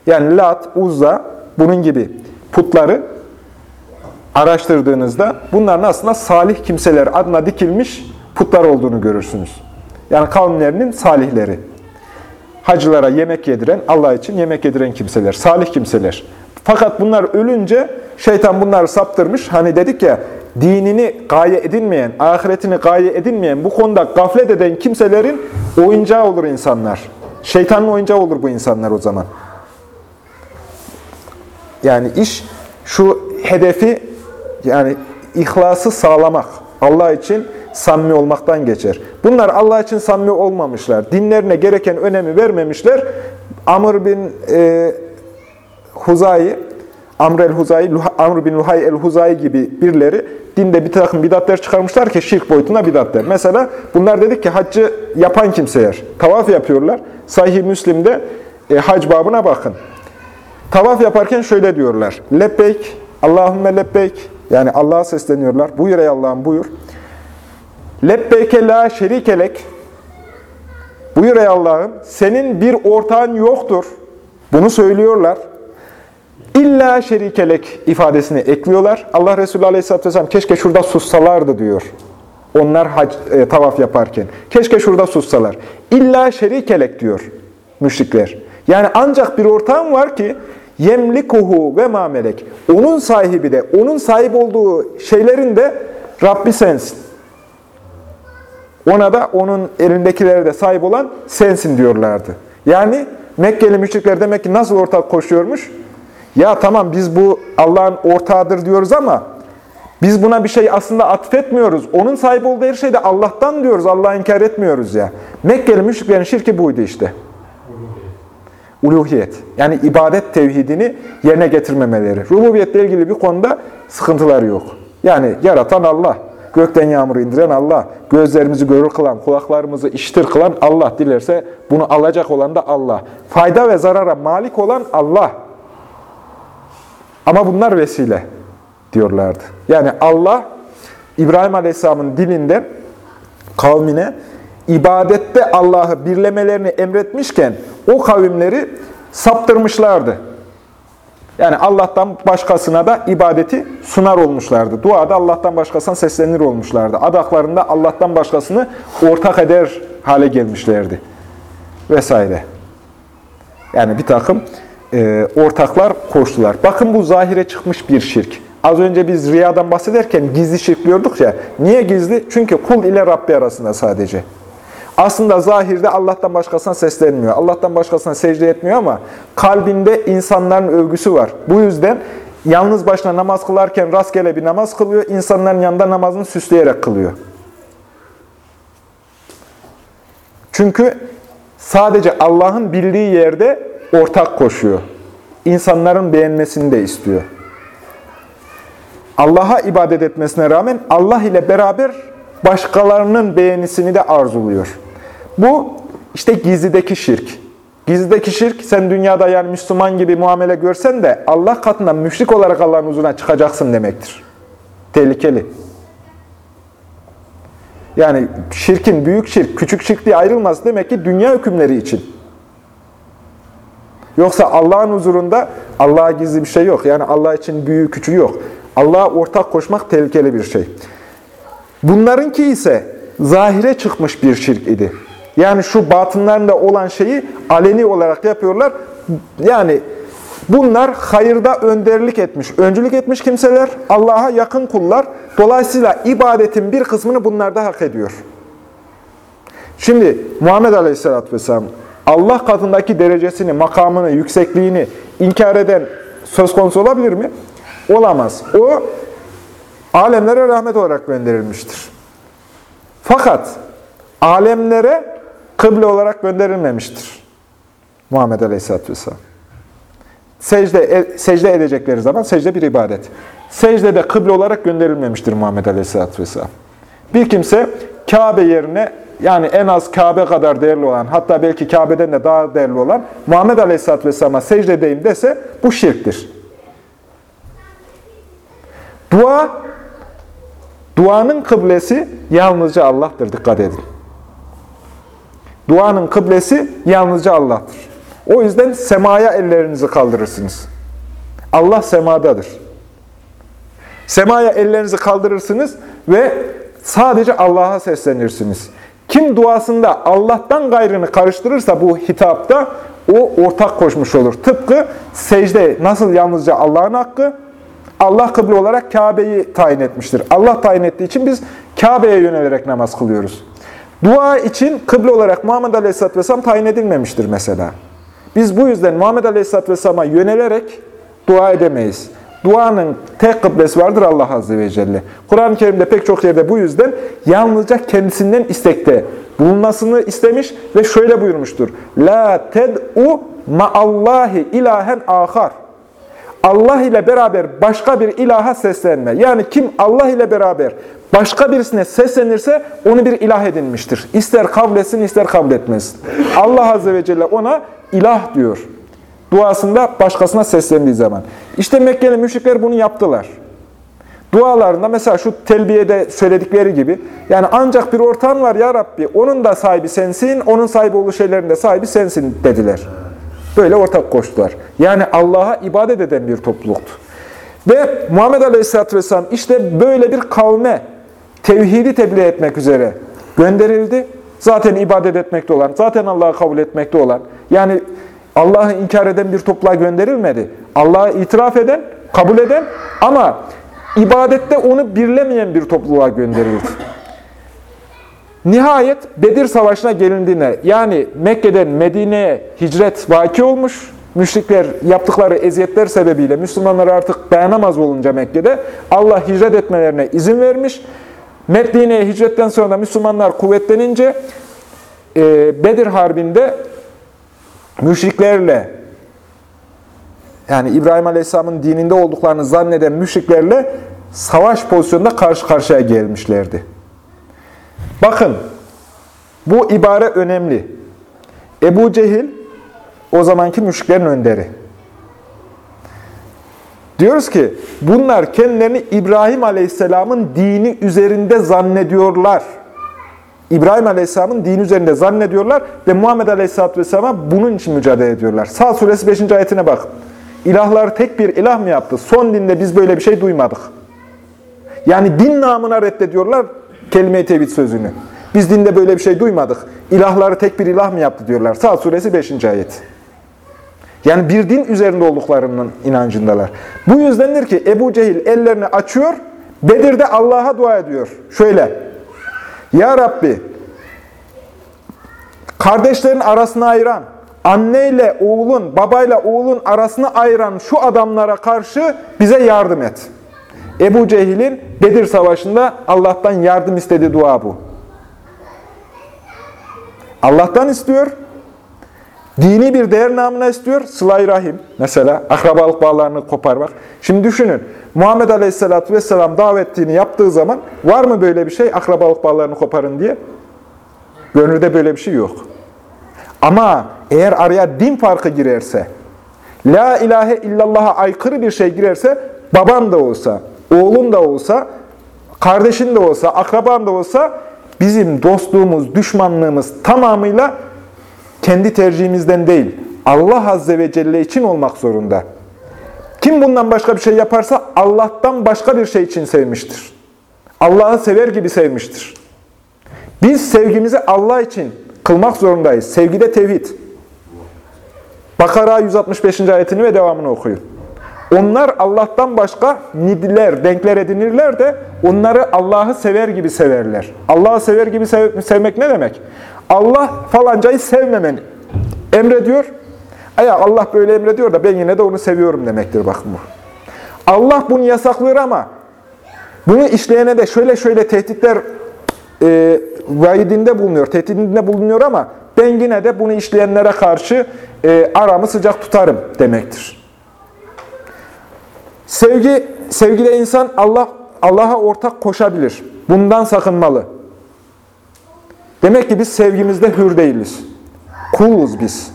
[SPEAKER 1] Yani Lat, Uzza, bunun gibi putları araştırdığınızda bunların aslında salih kimseler adına dikilmiş putlar olduğunu görürsünüz. Yani kavimlerinin salihleri. Hacılara yemek yediren, Allah için yemek yediren kimseler, salih kimseler. Fakat bunlar ölünce şeytan bunları saptırmış. Hani dedik ya, dinini gaye edinmeyen, ahiretini gaye edinmeyen, bu konuda gaflet eden kimselerin oyuncağı olur insanlar. Şeytanın oyuncağı olur bu insanlar o zaman. yani iş şu hedefi yani ihlası sağlamak. Allah için samimi olmaktan geçer. Bunlar Allah için samimi olmamışlar. Dinlerine gereken önemi vermemişler. Amr bin e, Huzayi, Amr el-Huzayi, Amr bin Luhay el-Huzayi gibi birileri dinde bir takım bidatler çıkarmışlar ki şirk boyutunda bidatler. Mesela bunlar dedik ki haccı yapan kimseler tavaf yapıyorlar. Sahih Müslim'de e, hac babına bakın. Tavaf yaparken şöyle diyorlar. Lebbeyk, Allahümme lebbeyk. Yani Allah'a sesleniyorlar. Buyur ey Allah'ım buyur. Lebbeyke la şerikelek. Buyur ey Allah'ım. Senin bir ortağın yoktur. Bunu söylüyorlar. İlla şerikelek ifadesini ekliyorlar. Allah Resulü Aleyhisselatü Vesselam keşke şurada sussalardı diyor. Onlar hac, e, tavaf yaparken. Keşke şurada sussalar. İlla şerikelek diyor müşrikler. Yani ancak bir ortağım var ki yemlikuhu ve mamelek. Onun sahibi de, onun sahip olduğu şeylerin de Rabbi sensin. Ona da onun elindekilere de sahip olan sensin diyorlardı. Yani Mekkeli müşrikler demek ki nasıl ortak koşuyormuş? Ya tamam biz bu Allah'ın ortağıdır diyoruz ama biz buna bir şey aslında atfetmiyoruz. Onun sahip olduğu her şey de Allah'tan diyoruz. Allah'ı inkar etmiyoruz ya. Mekkeli müşriklerin şirki buydu işte. Uluhiyet. Yani ibadet tevhidini yerine getirmemeleri. Rububiyetle ilgili bir konuda sıkıntıları yok. Yani yaratan Allah. Gökten yağmur indiren Allah. Gözlerimizi görür kılan, kulaklarımızı işitir kılan Allah. Dilerse bunu alacak olan da Allah. Fayda ve zarara malik olan Allah. Ama bunlar vesile diyorlardı. Yani Allah İbrahim Aleyhisselam'ın dilinden kavmine ibadette Allah'ı birlemelerini emretmişken o kavimleri saptırmışlardı. Yani Allah'tan başkasına da ibadeti sunar olmuşlardı. Duada Allah'tan başkasına seslenir olmuşlardı. Adaklarında Allah'tan başkasını ortak eder hale gelmişlerdi. Vesaire. Yani bir takım e, ortaklar koştular. Bakın bu zahire çıkmış bir şirk. Az önce biz riyadan bahsederken gizli şirk diyorduk ya. Niye gizli? Çünkü kul ile Rabbi arasında sadece. Aslında zahirde Allah'tan başkasına seslenmiyor. Allah'tan başkasına secde etmiyor ama kalbinde insanların övgüsü var. Bu yüzden yalnız başına namaz kılarken rastgele bir namaz kılıyor. İnsanların yanında namazını süsleyerek kılıyor. Çünkü sadece Allah'ın bildiği yerde ortak koşuyor. İnsanların beğenmesini de istiyor. Allah'a ibadet etmesine rağmen Allah ile beraber başkalarının beğenisini de arzuluyor. Bu işte gizlideki şirk. Gizlideki şirk sen dünyada yani Müslüman gibi muamele görsen de Allah katından müşrik olarak Allah'ın huzuruna çıkacaksın demektir. Tehlikeli. Yani şirkin büyük şirk, küçük şirk diye ayrılmaz demek ki dünya hükümleri için. Yoksa Allah'ın huzurunda Allah'a gizli bir şey yok. Yani Allah için büyük küçüğü yok. Allah'a ortak koşmak tehlikeli bir şey. Bunlarınki ise zahire çıkmış bir şirk idi. Yani şu batınlarında olan şeyi aleni olarak yapıyorlar. Yani bunlar hayırda önderlik etmiş, öncülük etmiş kimseler, Allah'a yakın kullar. Dolayısıyla ibadetin bir kısmını bunlar da hak ediyor. Şimdi Muhammed Aleyhisselatü Vesselam Allah katındaki derecesini, makamını, yüksekliğini inkar eden söz konusu olabilir mi? Olamaz. O alemlere rahmet olarak gönderilmiştir. Fakat alemlere kıble olarak gönderilmemiştir. Muhammed Aleyhisselatü Vesselam. Secde, e, secde edecekleri zaman secde bir ibadet. Secde de kıble olarak gönderilmemiştir Muhammed Aleyhisselatü Vesselam. Bir kimse Kabe yerine yani en az Kabe kadar değerli olan, hatta belki Kabe'den de daha değerli olan Muhammed Aleyhisselatü Vesselam'a secde edeyim dese bu şirktir. Dua, duanın kıblesi yalnızca Allah'tır. Dikkat edin. Duanın kıblesi yalnızca Allah'tır. O yüzden semaya ellerinizi kaldırırsınız. Allah semadadır. Semaya ellerinizi kaldırırsınız ve sadece Allah'a seslenirsiniz. Kim duasında Allah'tan gayrını karıştırırsa bu hitapta o ortak koşmuş olur. Tıpkı secde nasıl yalnızca Allah'ın hakkı, Allah kıble olarak Kabe'yi tayin etmiştir. Allah tayin ettiği için biz Kabe'ye yönelerek namaz kılıyoruz. Dua için kıble olarak Muhammed Aleyhisselatü Vesselam tayin edilmemiştir mesela. Biz bu yüzden Muhammed Aleyhisselatü Vesselam'a yönelerek dua edemeyiz. Duanın tek kıblesi vardır Allah Azze ve Celle. Kur'an-ı Kerim'de pek çok yerde bu yüzden yalnızca kendisinden istekte bulunmasını istemiş ve şöyle buyurmuştur. La ted'u ma'allahi ilahen ahar. Allah ile beraber başka bir ilaha seslenme. Yani kim Allah ile beraber başka birisine seslenirse onu bir ilah edinmiştir. İster kabul etsin ister kabul etmesin. Allah Azze ve Celle ona ilah diyor. Duasında başkasına seslendiği zaman. İşte Mekkeli müşrikler bunu yaptılar. Dualarında mesela şu telbiyede söyledikleri gibi yani ancak bir ortağın var ya Rabbi onun da sahibi sensin, onun sahibi olduğu şeylerin de sahibi sensin dediler. Böyle ortak koştular. Yani Allah'a ibadet eden bir topluluktu. Ve Muhammed Aleyhisselatü Vesselam işte böyle bir kavme tevhidi tebliğ etmek üzere gönderildi. Zaten ibadet etmekte olan, zaten Allah'ı kabul etmekte olan, yani Allah'ı inkar eden bir topluluğa gönderilmedi. Allah'ı itiraf eden, kabul eden ama ibadette onu birlemeyen bir topluluğa gönderildi. Nihayet Bedir Savaşı'na gelindiğine, yani Mekke'den Medine'ye hicret vaki olmuş, müşrikler yaptıkları eziyetler sebebiyle Müslümanlar artık dayanamaz olunca Mekke'de Allah hicret etmelerine izin vermiş. Medine'ye hicretten sonra Müslümanlar kuvvetlenince e, Bedir Harbi'nde müşriklerle yani İbrahim Aleyhisselam'ın dininde olduklarını zanneden müşriklerle savaş pozisyonunda karşı karşıya gelmişlerdi. Bakın, bu ibare önemli. Ebu Cehil, o zamanki müşriklerin önderi. Diyoruz ki, bunlar kendilerini İbrahim Aleyhisselam'ın dini üzerinde zannediyorlar. İbrahim Aleyhisselam'ın dini üzerinde zannediyorlar ve Muhammed Aleyhisselatü Vesselam'a bunun için mücadele ediyorlar. Sağ suresi 5. ayetine bak. İlahlar tek bir ilah mı yaptı? Son dinde biz böyle bir şey duymadık. Yani din namına reddediyorlar kelime-i tevhid sözünü. Biz dinde böyle bir şey duymadık. İlahları tek bir ilah mı yaptı diyorlar. Sağ suresi 5. ayet. Yani bir din üzerinde olduklarının inancındalar. Bu yüzdendir ki Ebu Cehil ellerini açıyor, Bedir'de Allah'a dua ediyor. Şöyle, Ya Rabbi, kardeşlerin arasını ayıran, anneyle oğlun, babayla oğlun arasını ayıran şu adamlara karşı bize yardım et. Ebu Cehil'in Bedir Savaşı'nda Allah'tan yardım istediği dua bu. Allah'tan istiyor, dini bir değer namına istiyor, sıla rahim mesela, akrabalık bağlarını koparmak. Şimdi düşünün, Muhammed Aleyhisselatü Vesselam davetliğini yaptığı zaman var mı böyle bir şey, akrabalık bağlarını koparın diye? Gönülde böyle bir şey yok. Ama eğer araya din farkı girerse, La ilahe illallah'a aykırı bir şey girerse, baban da olsa, oğlun da olsa, kardeşin de olsa, akraban da olsa, bizim dostluğumuz, düşmanlığımız tamamıyla kendi tercihimizden değil, Allah Azze ve Celle için olmak zorunda. Kim bundan başka bir şey yaparsa Allah'tan başka bir şey için sevmiştir. Allah'ı sever gibi sevmiştir. Biz sevgimizi Allah için kılmak zorundayız. Sevgide tevhid. Bakara 165. ayetini ve devamını okuyun. Onlar Allah'tan başka nidler, denkler edinirler de onları Allah'ı sever gibi severler. Allah'ı sever gibi sev sevmek ne demek? Allah falancayı sevmemeni emrediyor. Aya Allah böyle emrediyor da ben yine de onu seviyorum demektir bakın bu. Allah bunu yasaklıyor ama bunu işleyene de şöyle şöyle tehditler e, vaidinde bulunuyor, tehdidinde bulunuyor ama ben yine de bunu işleyenlere karşı e, aramı sıcak tutarım demektir. Sevgi, sevgide insan Allah Allah'a ortak koşabilir. Bundan sakınmalı. Demek ki biz sevgimizde hür değiliz. Kuluz biz.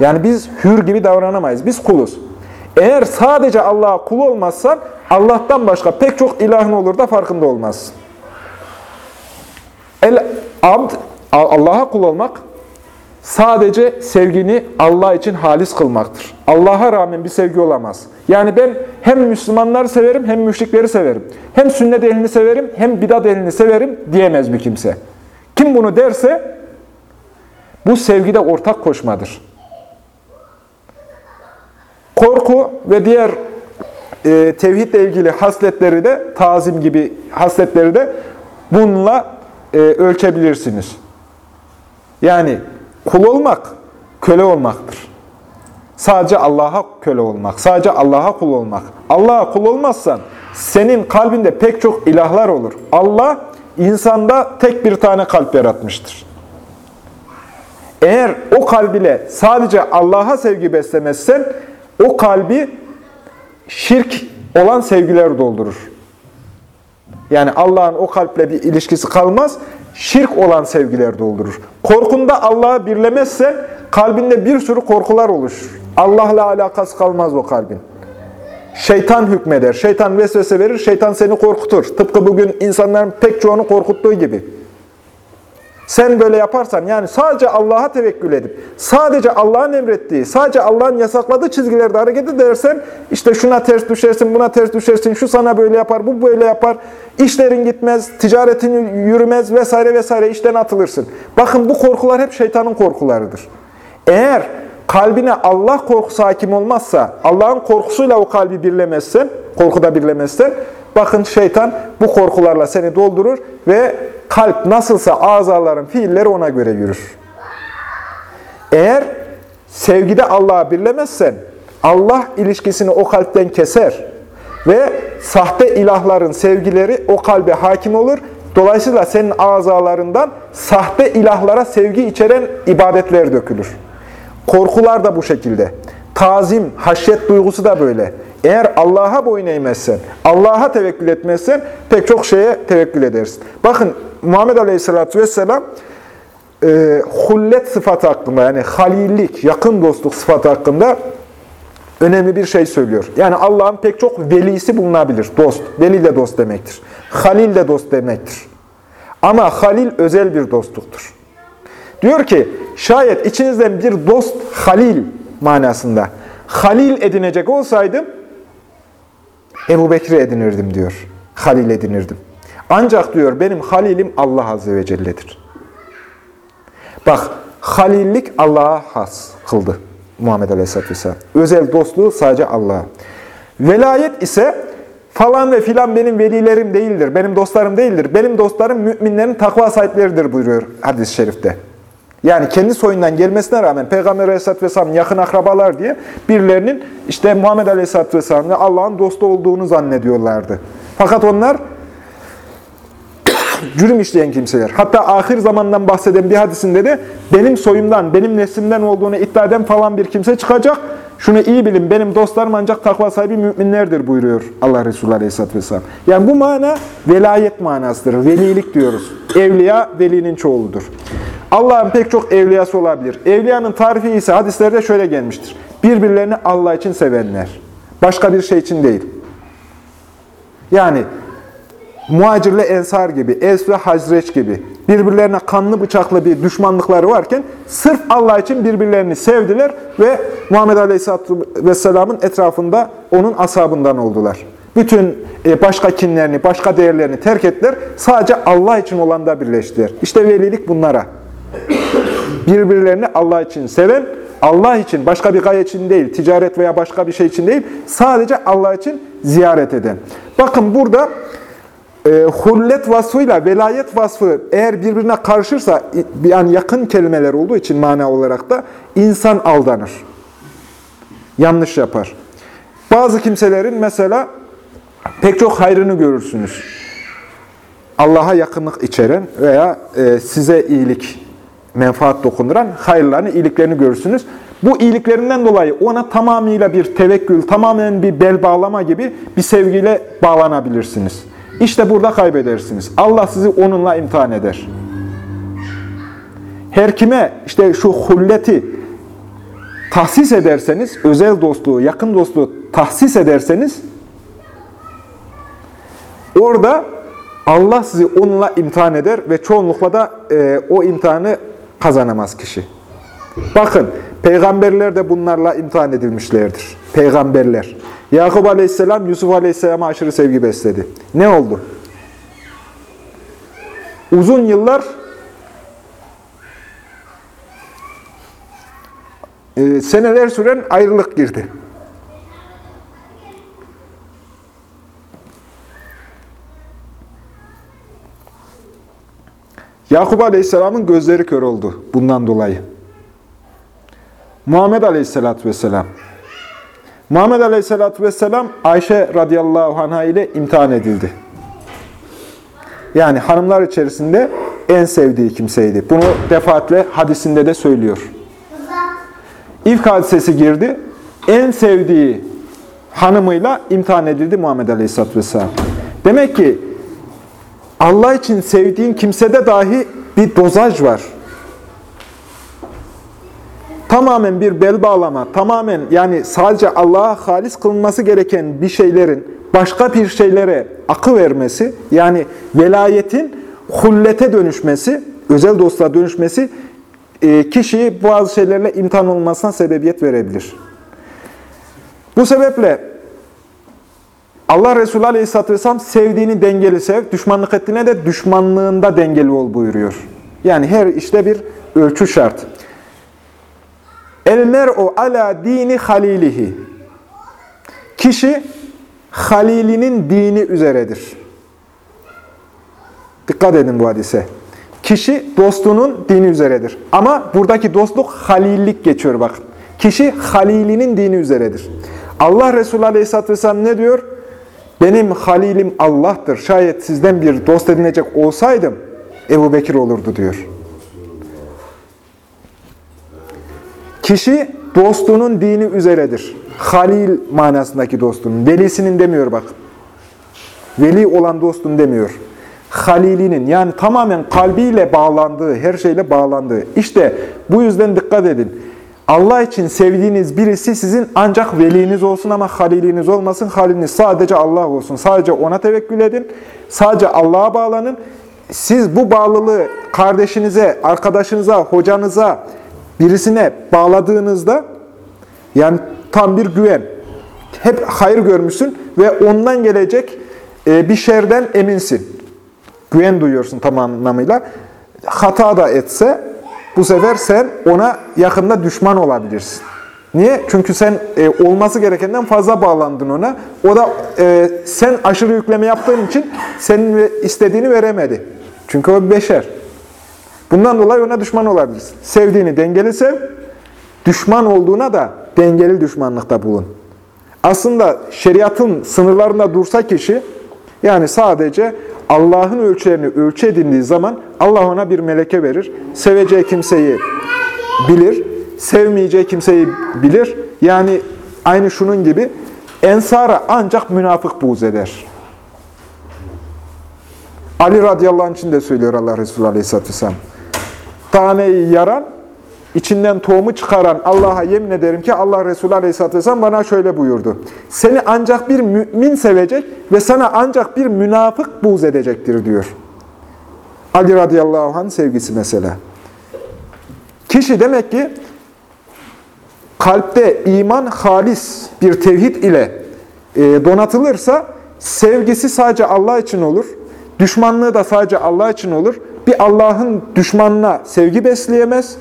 [SPEAKER 1] Yani biz hür gibi davranamayız. Biz kuluz. Eğer sadece Allah'a kul olmazsan Allah'tan başka pek çok ilahın olur da farkında olmazsın. El abd Allah'a kul olmak sadece sevgini Allah için halis kılmaktır. Allah'a rağmen bir sevgi olamaz. Yani ben hem Müslümanları severim hem müşrikleri severim. Hem sünnet ehlini severim hem bidat ehlini severim diyemez bir kimse. Kim bunu derse bu sevgide ortak koşmadır. Korku ve diğer e, tevhidle ilgili hasletleri de, tazim gibi hasletleri de bununla e, ölçebilirsiniz. Yani kul olmak, köle olmaktır. Sadece Allah'a köle olmak, sadece Allah'a kul olmak. Allah'a kul olmazsan senin kalbinde pek çok ilahlar olur. Allah insanda tek bir tane kalp yaratmıştır. Eğer o kalb ile sadece Allah'a sevgi beslemezsen o kalbi şirk olan sevgiler doldurur. Yani Allah'ın o kalple bir ilişkisi kalmaz, şirk olan sevgiler doldurur. Korkunda Allah'ı birlemezse kalbinde bir sürü korkular oluşur. Allah'la alakası kalmaz o kalbin. Şeytan hükmeder, şeytan vesvese verir, şeytan seni korkutur. Tıpkı bugün insanların pek çoğunu korkuttuğu gibi. Sen böyle yaparsan yani sadece Allah'a tevekkül edip, sadece Allah'ın emrettiği, sadece Allah'ın yasakladığı çizgilerde hareket edersen, işte şuna ters düşersin, buna ters düşersin, şu sana böyle yapar, bu böyle yapar, işlerin gitmez, ticaretin yürümez vesaire vesaire işten atılırsın. Bakın bu korkular hep şeytanın korkularıdır. Eğer kalbine Allah korkusu hakim olmazsa, Allah'ın korkusuyla o kalbi birlemezsen, korkuda birlemezsen, bakın şeytan bu korkularla seni doldurur ve kalp nasılsa azaların fiilleri ona göre yürür. Eğer sevgide Allah'a birlemezsen, Allah ilişkisini o kalpten keser ve sahte ilahların sevgileri o kalbe hakim olur. Dolayısıyla senin azalarından sahte ilahlara sevgi içeren ibadetler dökülür. Korkular da bu şekilde. Tazim, haşyet duygusu da böyle. Eğer Allah'a boyun eğmezsen, Allah'a tevekkül etmezsen pek çok şeye tevekkül edersin. Bakın Muhammed Aleyhisselatü Vesselam e, hullet sıfatı hakkında yani halillik, yakın dostluk sıfatı hakkında önemli bir şey söylüyor. Yani Allah'ın pek çok velisi bulunabilir. Dost. Veli de dost demektir. Halil de dost demektir. Ama halil özel bir dostluktur. Diyor ki şayet içinizden bir dost halil manasında halil edinecek olsaydım Ebu Bekir'i edinirdim diyor. Halil edinirdim. Ancak diyor benim halilim Allah Azze ve Celle'dir. Bak halillik Allah'a has kıldı Muhammed Aleyhisselatü Vesselam. Özel dostluğu sadece Allah'a. Velayet ise falan ve filan benim velilerim değildir, benim dostlarım değildir. Benim dostlarım müminlerin takva sahipleridir buyuruyor hadis-i şerifte. Yani kendi soyundan gelmesine rağmen Peygamber Aleyhisselatü Vesselam yakın akrabalar diye birilerinin işte Muhammed Aleyhisselatü Vesselam'la Allah'ın dostu olduğunu zannediyorlardı. Fakat onlar cürüm işleyen kimseler. Hatta ahir zamandan bahseden bir hadisinde de benim soyumdan, benim neslimden olduğunu iddia eden falan bir kimse çıkacak. Şunu iyi bilin, benim dostlarım ancak takva sahibi müminlerdir buyuruyor Allah Resulü Aleyhisselatü Vesselam. Yani bu mana velayet manasıdır. Velilik diyoruz. Evliya, velinin çoğuludur. Allah'ın pek çok evliyası olabilir. Evliyanın tarifi ise hadislerde şöyle gelmiştir. Birbirlerini Allah için sevenler. Başka bir şey için değil. Yani muhacirle ensar gibi, Es ve Hazreç gibi birbirlerine kanlı bıçaklı bir düşmanlıkları varken sırf Allah için birbirlerini sevdiler ve Muhammed Aleyhisselatü Vesselam'ın etrafında onun asabından oldular. Bütün e, başka kinlerini, başka değerlerini terk ettiler. Sadece Allah için olanda birleştiler. İşte velilik bunlara. Birbirlerini Allah için seven, Allah için, başka bir gaye için değil, ticaret veya başka bir şey için değil, sadece Allah için ziyaret eden. Bakın burada e, hullet vasfıyla velayet vasfı eğer birbirine karışırsa, yani yakın kelimeler olduğu için mana olarak da insan aldanır. Yanlış yapar. Bazı kimselerin mesela pek çok hayrını görürsünüz. Allah'a yakınlık içeren veya e, size iyilik, menfaat dokunduran hayırlarını, iyiliklerini görürsünüz. Bu iyiliklerinden dolayı ona tamamıyla bir tevekkül, tamamen bir bel bağlama gibi bir sevgiyle bağlanabilirsiniz. İşte burada kaybedersiniz. Allah sizi onunla imtihan eder. Her kime işte şu hulleti tahsis ederseniz, özel dostluğu, yakın dostluğu tahsis ederseniz, orada Allah sizi onunla imtihan eder ve çoğunlukla da e, o imtihanı kazanamaz kişi. Bakın, peygamberler de bunlarla imtihan edilmişlerdir. Peygamberler. Yakup Aleyhisselam, Yusuf Aleyhisselam'a aşırı sevgi besledi. Ne oldu? Uzun yıllar e, seneler süren ayrılık girdi. Yakup Aleyhisselam'ın gözleri kör oldu bundan dolayı. Muhammed Aleyhisselatü Vesselam. Muhammed Aleyhisselatü Vesselam Ayşe radıyallahu anh'a ile imtihan edildi. Yani hanımlar içerisinde en sevdiği kimseydi. Bunu defaatle hadisinde de söylüyor. İlk hadisesi girdi. En sevdiği hanımıyla imtihan edildi Muhammed Aleyhisselatü Vesselam. Demek ki Allah için sevdiğin kimsede dahi bir dozaj var. Tamamen bir bel bağlama, tamamen yani sadece Allah'a halis kılınması gereken bir şeylerin başka bir şeylere akı vermesi, yani velayetin hullete dönüşmesi, özel dostluğa dönüşmesi e, kişiyi bazı şeylerle imtihan olmasına sebebiyet verebilir. Bu sebeple Allah Resulü Aleyhisselatü Vesselam sevdiğini dengeli sev, düşmanlık ettiğine de düşmanlığında dengeli ol buyuruyor. Yani her işte bir ölçü şart. El mer'u ala dini halilihi. Kişi halilinin dini üzeredir. Dikkat edin bu hadise. Kişi dostunun dini üzeredir. Ama buradaki dostluk halillik geçiyor bakın. Kişi halilinin dini üzeredir. Allah Resulü Aleyhisselatü Vesselam ne diyor? Benim halilim Allah'tır. Şayet sizden bir dost edinecek olsaydım Ebu Bekir olurdu diyor. Kişi dostunun dini üzeredir. Halil manasındaki dostunun. Velisinin demiyor bak. Veli olan dostun demiyor. Halilinin yani tamamen kalbiyle bağlandığı, her şeyle bağlandığı. İşte bu yüzden dikkat edin. Allah için sevdiğiniz birisi sizin ancak veliniz olsun ama haliliniz olmasın. Haliniz sadece Allah olsun. Sadece ona tevekkül edin. Sadece Allah'a bağlanın. Siz bu bağlılığı kardeşinize, arkadaşınıza, hocanıza, birisine bağladığınızda yani tam bir güven. Hep hayır görmüşsün ve ondan gelecek e, bir şerden eminsin. Güven duyuyorsun tam anlamıyla. Hata da etse bu sefer sen ona yakında düşman olabilirsin. Niye? Çünkü sen e, olması gerekenden fazla bağlandın ona. O da e, sen aşırı yükleme yaptığın için senin istediğini veremedi. Çünkü o beşer. Bundan dolayı ona düşman olabilirsin. Sevdiğini dengeli sev, düşman olduğuna da dengeli düşmanlıkta bulun. Aslında şeriatın sınırlarında dursa kişi, yani sadece Allah'ın ölçülerini ölçü edindiği zaman Allah ona bir meleke verir. Seveceği kimseyi bilir, sevmeyeceği kimseyi bilir. Yani aynı şunun gibi ensara ancak münafık buğz eder. Ali radıyallahu anh için de söylüyor Allah Resulü aleyhisselatü vesselam. Taneyi yaran, içinden tohumu çıkaran Allah'a yemin ederim ki Allah Resulü aleyhisselatü vesselam bana şöyle buyurdu. Seni ancak bir mümin sevecek ve sana ancak bir münafık buğz edecektir diyor. Ali radıyallahu anh sevgisi mesela. Kişi demek ki kalpte iman halis bir tevhid ile e, donatılırsa sevgisi sadece Allah için olur. Düşmanlığı da sadece Allah için olur. Bir Allah'ın düşmanına sevgi besleyemez.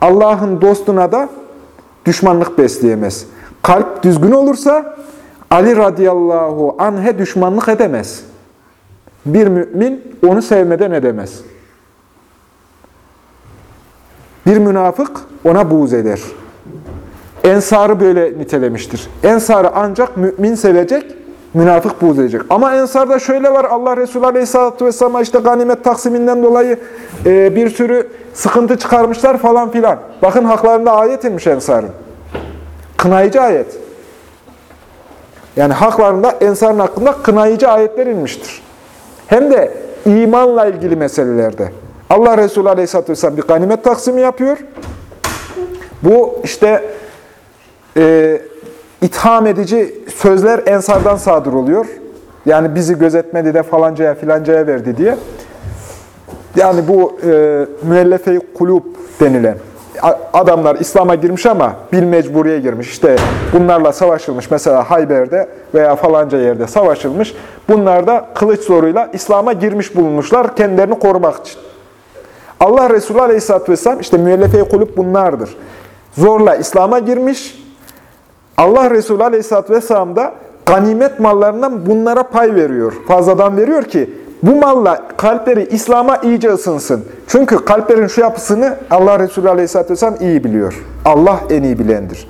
[SPEAKER 1] Allah'ın dostuna da düşmanlık besleyemez. Kalp düzgün olursa Ali radıyallahu anh'e düşmanlık edemez. Bir mümin onu sevmeden edemez. Bir münafık ona buğz eder. Ensarı böyle nitelemiştir. Ensarı ancak mümin sevecek, münafık buğz edecek. Ama Ensar'da şöyle var, Allah Resulü Aleyhisselatü Vesselam'a işte ganimet taksiminden dolayı e, bir sürü sıkıntı çıkarmışlar falan filan. Bakın haklarında ayet inmiş Ensar'ın. Kınayıcı ayet. Yani haklarında Ensar'ın hakkında kınayıcı ayetler inmiştir. Hem de imanla ilgili meselelerde. Allah Resulü Aleyhisselatü Vesselam bir ganimet taksimi yapıyor. Bu işte e, itham edici sözler ensardan sadır oluyor. Yani bizi gözetmedi de falancaya filancaya verdi diye. Yani bu e, müellefe kulüp denilen adamlar İslam'a girmiş ama bil mecburiye girmiş. İşte bunlarla savaşılmış. Mesela Hayber'de veya falanca yerde savaşılmış. Bunlar da kılıç zoruyla İslam'a girmiş bulunmuşlar kendilerini korumak için. Allah Resulü Aleyhisselatü Vesselam işte müellefe kulüp bunlardır. Zorla İslam'a girmiş. Allah Resulü Aleyhisselatü Vesselam da ganimet mallarından bunlara pay veriyor. Fazladan veriyor ki bu malla kalpleri İslam'a iyice ısınsın. Çünkü kalplerin şu yapısını Allah Resulü Aleyhisselatü Vesselam iyi biliyor. Allah en iyi bilendir.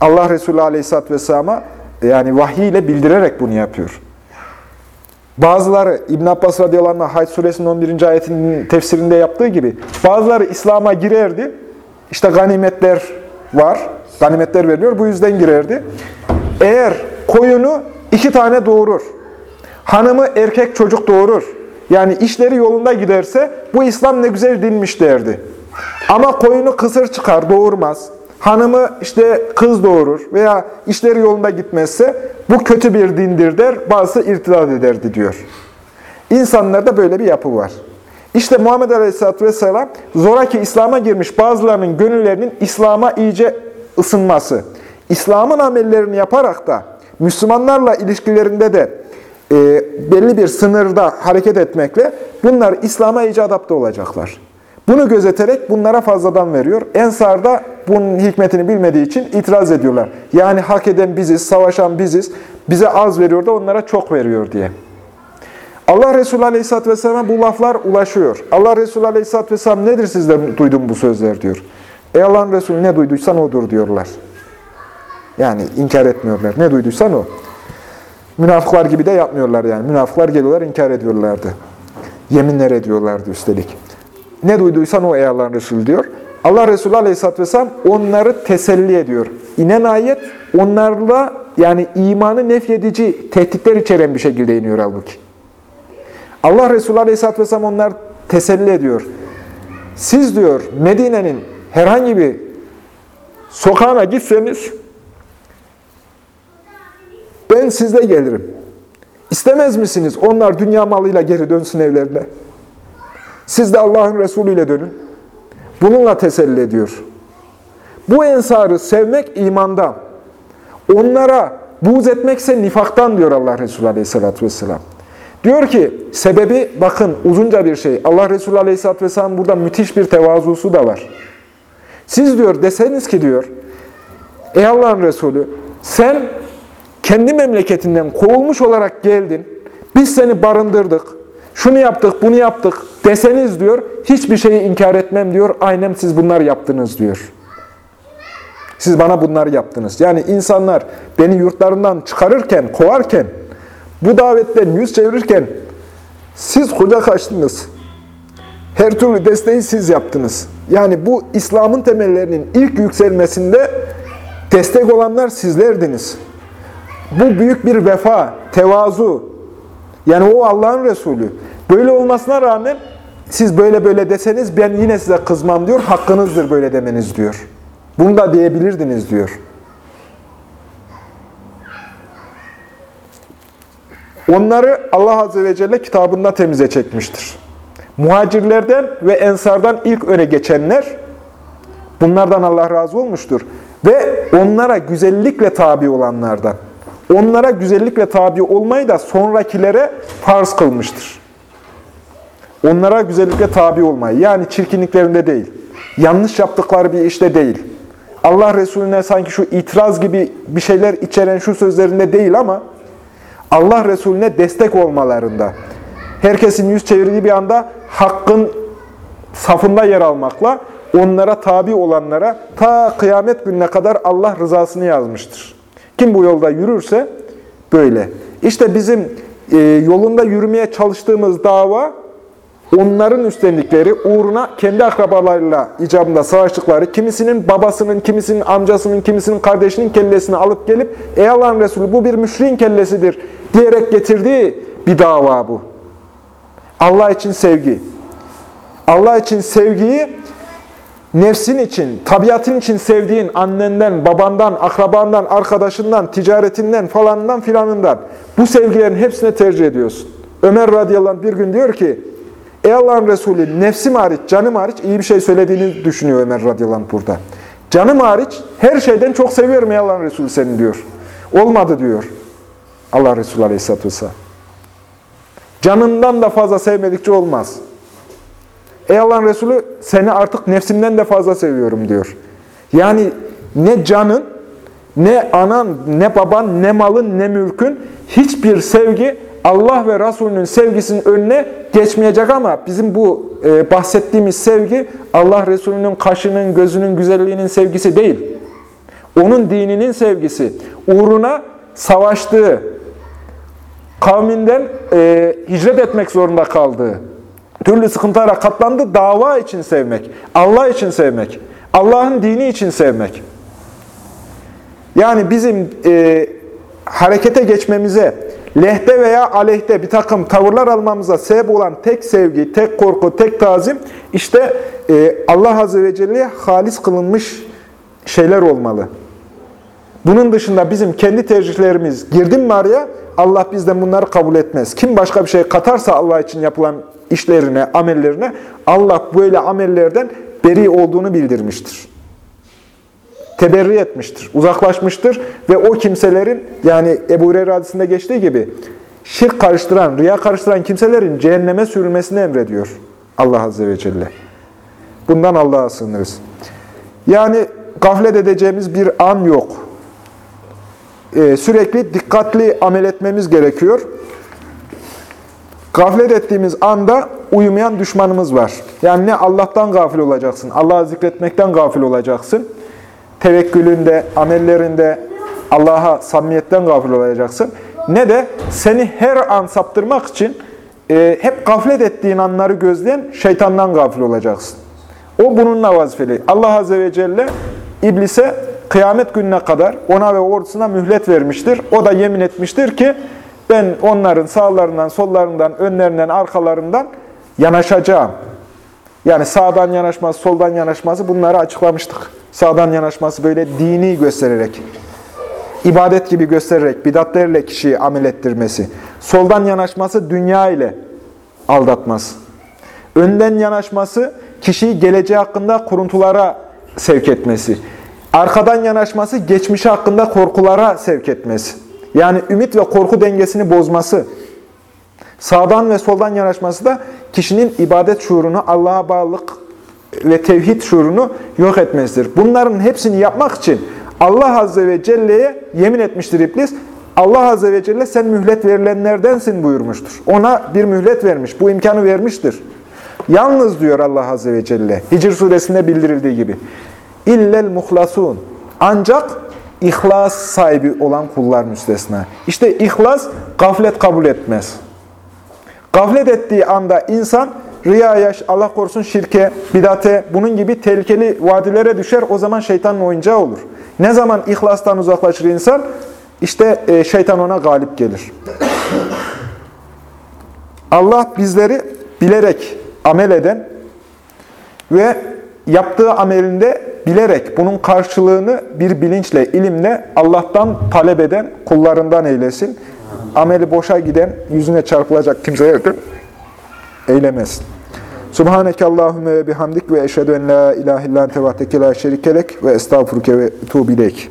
[SPEAKER 1] Allah Resulü Aleyhisselatü Vesselam'a yani vahiy ile bildirerek bunu yapıyor. Bazıları İbn Abbas radıyallahu anh Hac suresinin 11. ayetinin tefsirinde yaptığı gibi bazıları İslam'a girerdi. İşte ganimetler var. Ganimetler veriliyor. Bu yüzden girerdi. Eğer koyunu iki tane doğurur, hanımı erkek çocuk doğurur, yani işleri yolunda giderse bu İslam ne güzel dinmiş derdi. Ama koyunu kısır çıkar, doğurmaz. Hanımı işte kız doğurur veya işleri yolunda gitmezse bu kötü bir dindir der, bazısı irtidat ederdi diyor. İnsanlarda böyle bir yapı var. İşte Muhammed Aleyhisselatü Vesselam zoraki İslam'a girmiş bazılarının gönüllerinin İslam'a iyice ısınması, İslam'ın amellerini yaparak da Müslümanlarla ilişkilerinde de e, belli bir sınırda hareket etmekle bunlar İslam'a iyice adapte olacaklar. Bunu gözeterek bunlara fazladan veriyor. Ensar da bunun hikmetini bilmediği için itiraz ediyorlar. Yani hak eden biziz, savaşan biziz, bize az veriyor da onlara çok veriyor diye. Allah Resulü Aleyhisselatü Vesselam'a bu laflar ulaşıyor. Allah Resulü Aleyhisselatü Vesselam nedir sizden duydum bu sözler diyor. Ey Allah'ın Resulü ne duyduysan odur diyorlar. Yani inkar etmiyorlar. Ne duyduysan o. Münafıklar gibi de yapmıyorlar yani. Münafıklar geliyorlar inkar ediyorlardı. Yeminler ediyorlardı üstelik. Ne duyduysan o ey Allah'ın Resulü diyor. Allah Resulü Aleyhisselatü Vesselam onları teselli ediyor. İnen ayet onlarla yani imanı nefyedici tehditler içeren bir şekilde iniyor halbuki. Allah Resulü Aleyhisselatü Vesselam onlar teselli ediyor. Siz diyor Medine'nin herhangi bir sokağına gitseniz ben sizle gelirim. İstemez misiniz onlar dünya malıyla geri dönsün evlerine? Siz de Allah'ın Resulü ile dönün. Bununla teselli ediyor. Bu ensarı sevmek imandan. Onlara buğz etmekse nifaktan diyor Allah Resulü Aleyhisselatü Vesselam. Diyor ki sebebi bakın uzunca bir şey. Allah Resulü Aleyhisselatü Vesselam burada müthiş bir tevazusu da var. Siz diyor deseniz ki diyor ey Allah'ın Resulü sen kendi memleketinden kovulmuş olarak geldin. Biz seni barındırdık. Şunu yaptık, bunu yaptık deseniz diyor, hiçbir şeyi inkar etmem diyor. Aynen siz bunlar yaptınız diyor. Siz bana bunları yaptınız. Yani insanlar beni yurtlarından çıkarırken, kovarken, bu davetten yüz çevirirken siz kucak açtınız. Her türlü desteği siz yaptınız. Yani bu İslam'ın temellerinin ilk yükselmesinde destek olanlar sizlerdiniz. Bu büyük bir vefa, tevazu. Yani o Allah'ın Resulü. Böyle olmasına rağmen siz böyle böyle deseniz ben yine size kızmam diyor. Hakkınızdır böyle demeniz diyor. Bunu da diyebilirdiniz diyor. Onları Allah Azze ve Celle kitabında temize çekmiştir. Muhacirlerden ve ensardan ilk öne geçenler, bunlardan Allah razı olmuştur. Ve onlara güzellikle tabi olanlardan. Onlara güzellikle tabi olmayı da sonrakilere farz kılmıştır. Onlara güzellikle tabi olmayı, yani çirkinliklerinde değil, yanlış yaptıkları bir işte değil. Allah Resulüne sanki şu itiraz gibi bir şeyler içeren şu sözlerinde değil ama Allah Resulüne destek olmalarında, herkesin yüz çevirdiği bir anda hakkın safında yer almakla onlara tabi olanlara ta kıyamet gününe kadar Allah rızasını yazmıştır. Kim bu yolda yürürse böyle. İşte bizim e, yolunda yürümeye çalıştığımız dava onların üstlendikleri uğruna kendi akrabalarıyla icabında savaştıkları, kimisinin babasının, kimisinin amcasının, kimisinin kardeşinin kellesini alıp gelip ey Allah'ın Resulü bu bir müşriğin kellesidir diyerek getirdiği bir dava bu. Allah için sevgi. Allah için sevgiyi nefsin için, tabiatın için sevdiğin annenden, babandan, akrabandan, arkadaşından, ticaretinden falanından filanından bu sevgilerin hepsine tercih ediyorsun. Ömer radıyallahu anh bir gün diyor ki, Ey Allah'ın Resulü nefsim hariç, canım hariç iyi bir şey söylediğini düşünüyor Ömer radıyallahu anh burada. Canım hariç her şeyden çok seviyorum ey Allah'ın Resulü seni diyor. Olmadı diyor Allah Resulü aleyhisselatü vesselam. Canından da fazla sevmedikçe olmaz. Ey Allah'ın Resulü seni artık nefsimden de fazla seviyorum diyor. Yani ne canın, ne anan, ne baban, ne malın, ne mülkün hiçbir sevgi Allah ve Resulünün sevgisinin önüne geçmeyecek ama bizim bu e, bahsettiğimiz sevgi Allah Resulünün kaşının, gözünün güzelliğinin sevgisi değil. Onun dininin sevgisi. Uğruna savaştığı, kavminden e, hicret etmek zorunda kaldığı, türlü sıkıntılara katlandı, dava için sevmek, Allah için sevmek, Allah'ın dini için sevmek. Yani bizim e, harekete geçmemize, lehte veya aleyhte bir takım tavırlar almamıza sebep olan tek sevgi, tek korku, tek tazim, işte e, Allah Azze ve Celle'ye halis kılınmış şeyler olmalı. Bunun dışında bizim kendi tercihlerimiz girdim mi araya, Allah bizden bunları kabul etmez. Kim başka bir şey katarsa Allah için yapılan işlerine, amellerine, Allah böyle amellerden beri olduğunu bildirmiştir. Teberri etmiştir, uzaklaşmıştır ve o kimselerin, yani Ebu Hureyre hadisinde geçtiği gibi, şirk karıştıran, riya karıştıran kimselerin cehenneme sürülmesini emrediyor Allah Azze ve Celle. Bundan Allah'a sığınırız. Yani gaflet edeceğimiz bir an yok. Ee, sürekli dikkatli amel etmemiz gerekiyor. Gaflet ettiğimiz anda uyumayan düşmanımız var. Yani ne Allah'tan gafil olacaksın, Allah'ı zikretmekten gafil olacaksın. Tevekkülünde, amellerinde Allah'a samimiyetten gafil olacaksın. Ne de seni her an saptırmak için e, hep gaflet ettiğin anları gözleyen şeytandan gafil olacaksın. O bununla vazifeli. Allah Azze ve Celle iblise kıyamet gününe kadar ona ve ordusuna mühlet vermiştir. O da yemin etmiştir ki ben onların sağlarından, sollarından, önlerinden, arkalarından yanaşacağım. Yani sağdan yanaşması, soldan yanaşması bunları açıklamıştık. Sağdan yanaşması böyle dini göstererek, ibadet gibi göstererek, bidatlerle kişiyi amel ettirmesi. Soldan yanaşması dünya ile aldatması. Önden yanaşması kişiyi geleceği hakkında kuruntulara sevk etmesi. Arkadan yanaşması geçmişi hakkında korkulara sevk etmesi. Yani ümit ve korku dengesini bozması. Sağdan ve soldan yanaşması da kişinin ibadet şuurunu, Allah'a bağlılık ve tevhid şuurunu yok etmesidir. Bunların hepsini yapmak için Allah Azze ve Celle'ye yemin etmiştir iblis. Allah Azze ve Celle sen mühlet verilenlerdensin buyurmuştur. Ona bir mühlet vermiş, bu imkanı vermiştir. Yalnız diyor Allah Azze ve Celle, Hicr suresinde bildirildiği gibi. İllel muhlasun. Ancak ihlas sahibi olan kullar müstesna. İşte ihlas gaflet kabul etmez. Gaflet ettiği anda insan riyaya, Allah korusun şirke, bidate, bunun gibi tehlikeli vadilere düşer. O zaman şeytanın oyuncağı olur. Ne zaman ihlastan uzaklaşır insan? İşte e, şeytan ona galip gelir. Allah bizleri bilerek amel eden ve yaptığı amelinde bilerek bunun karşılığını bir bilinçle, ilimle Allah'tan talep eden kullarından eylesin. Ameli boşa giden, yüzüne çarpılacak kimselerdir. Eylemesin. Subhaneke Allahümme ve bihamdik ve eşhedü en la ilahe illan tevahdeke la şerikelek ve estağfurke ve tuğbileyk.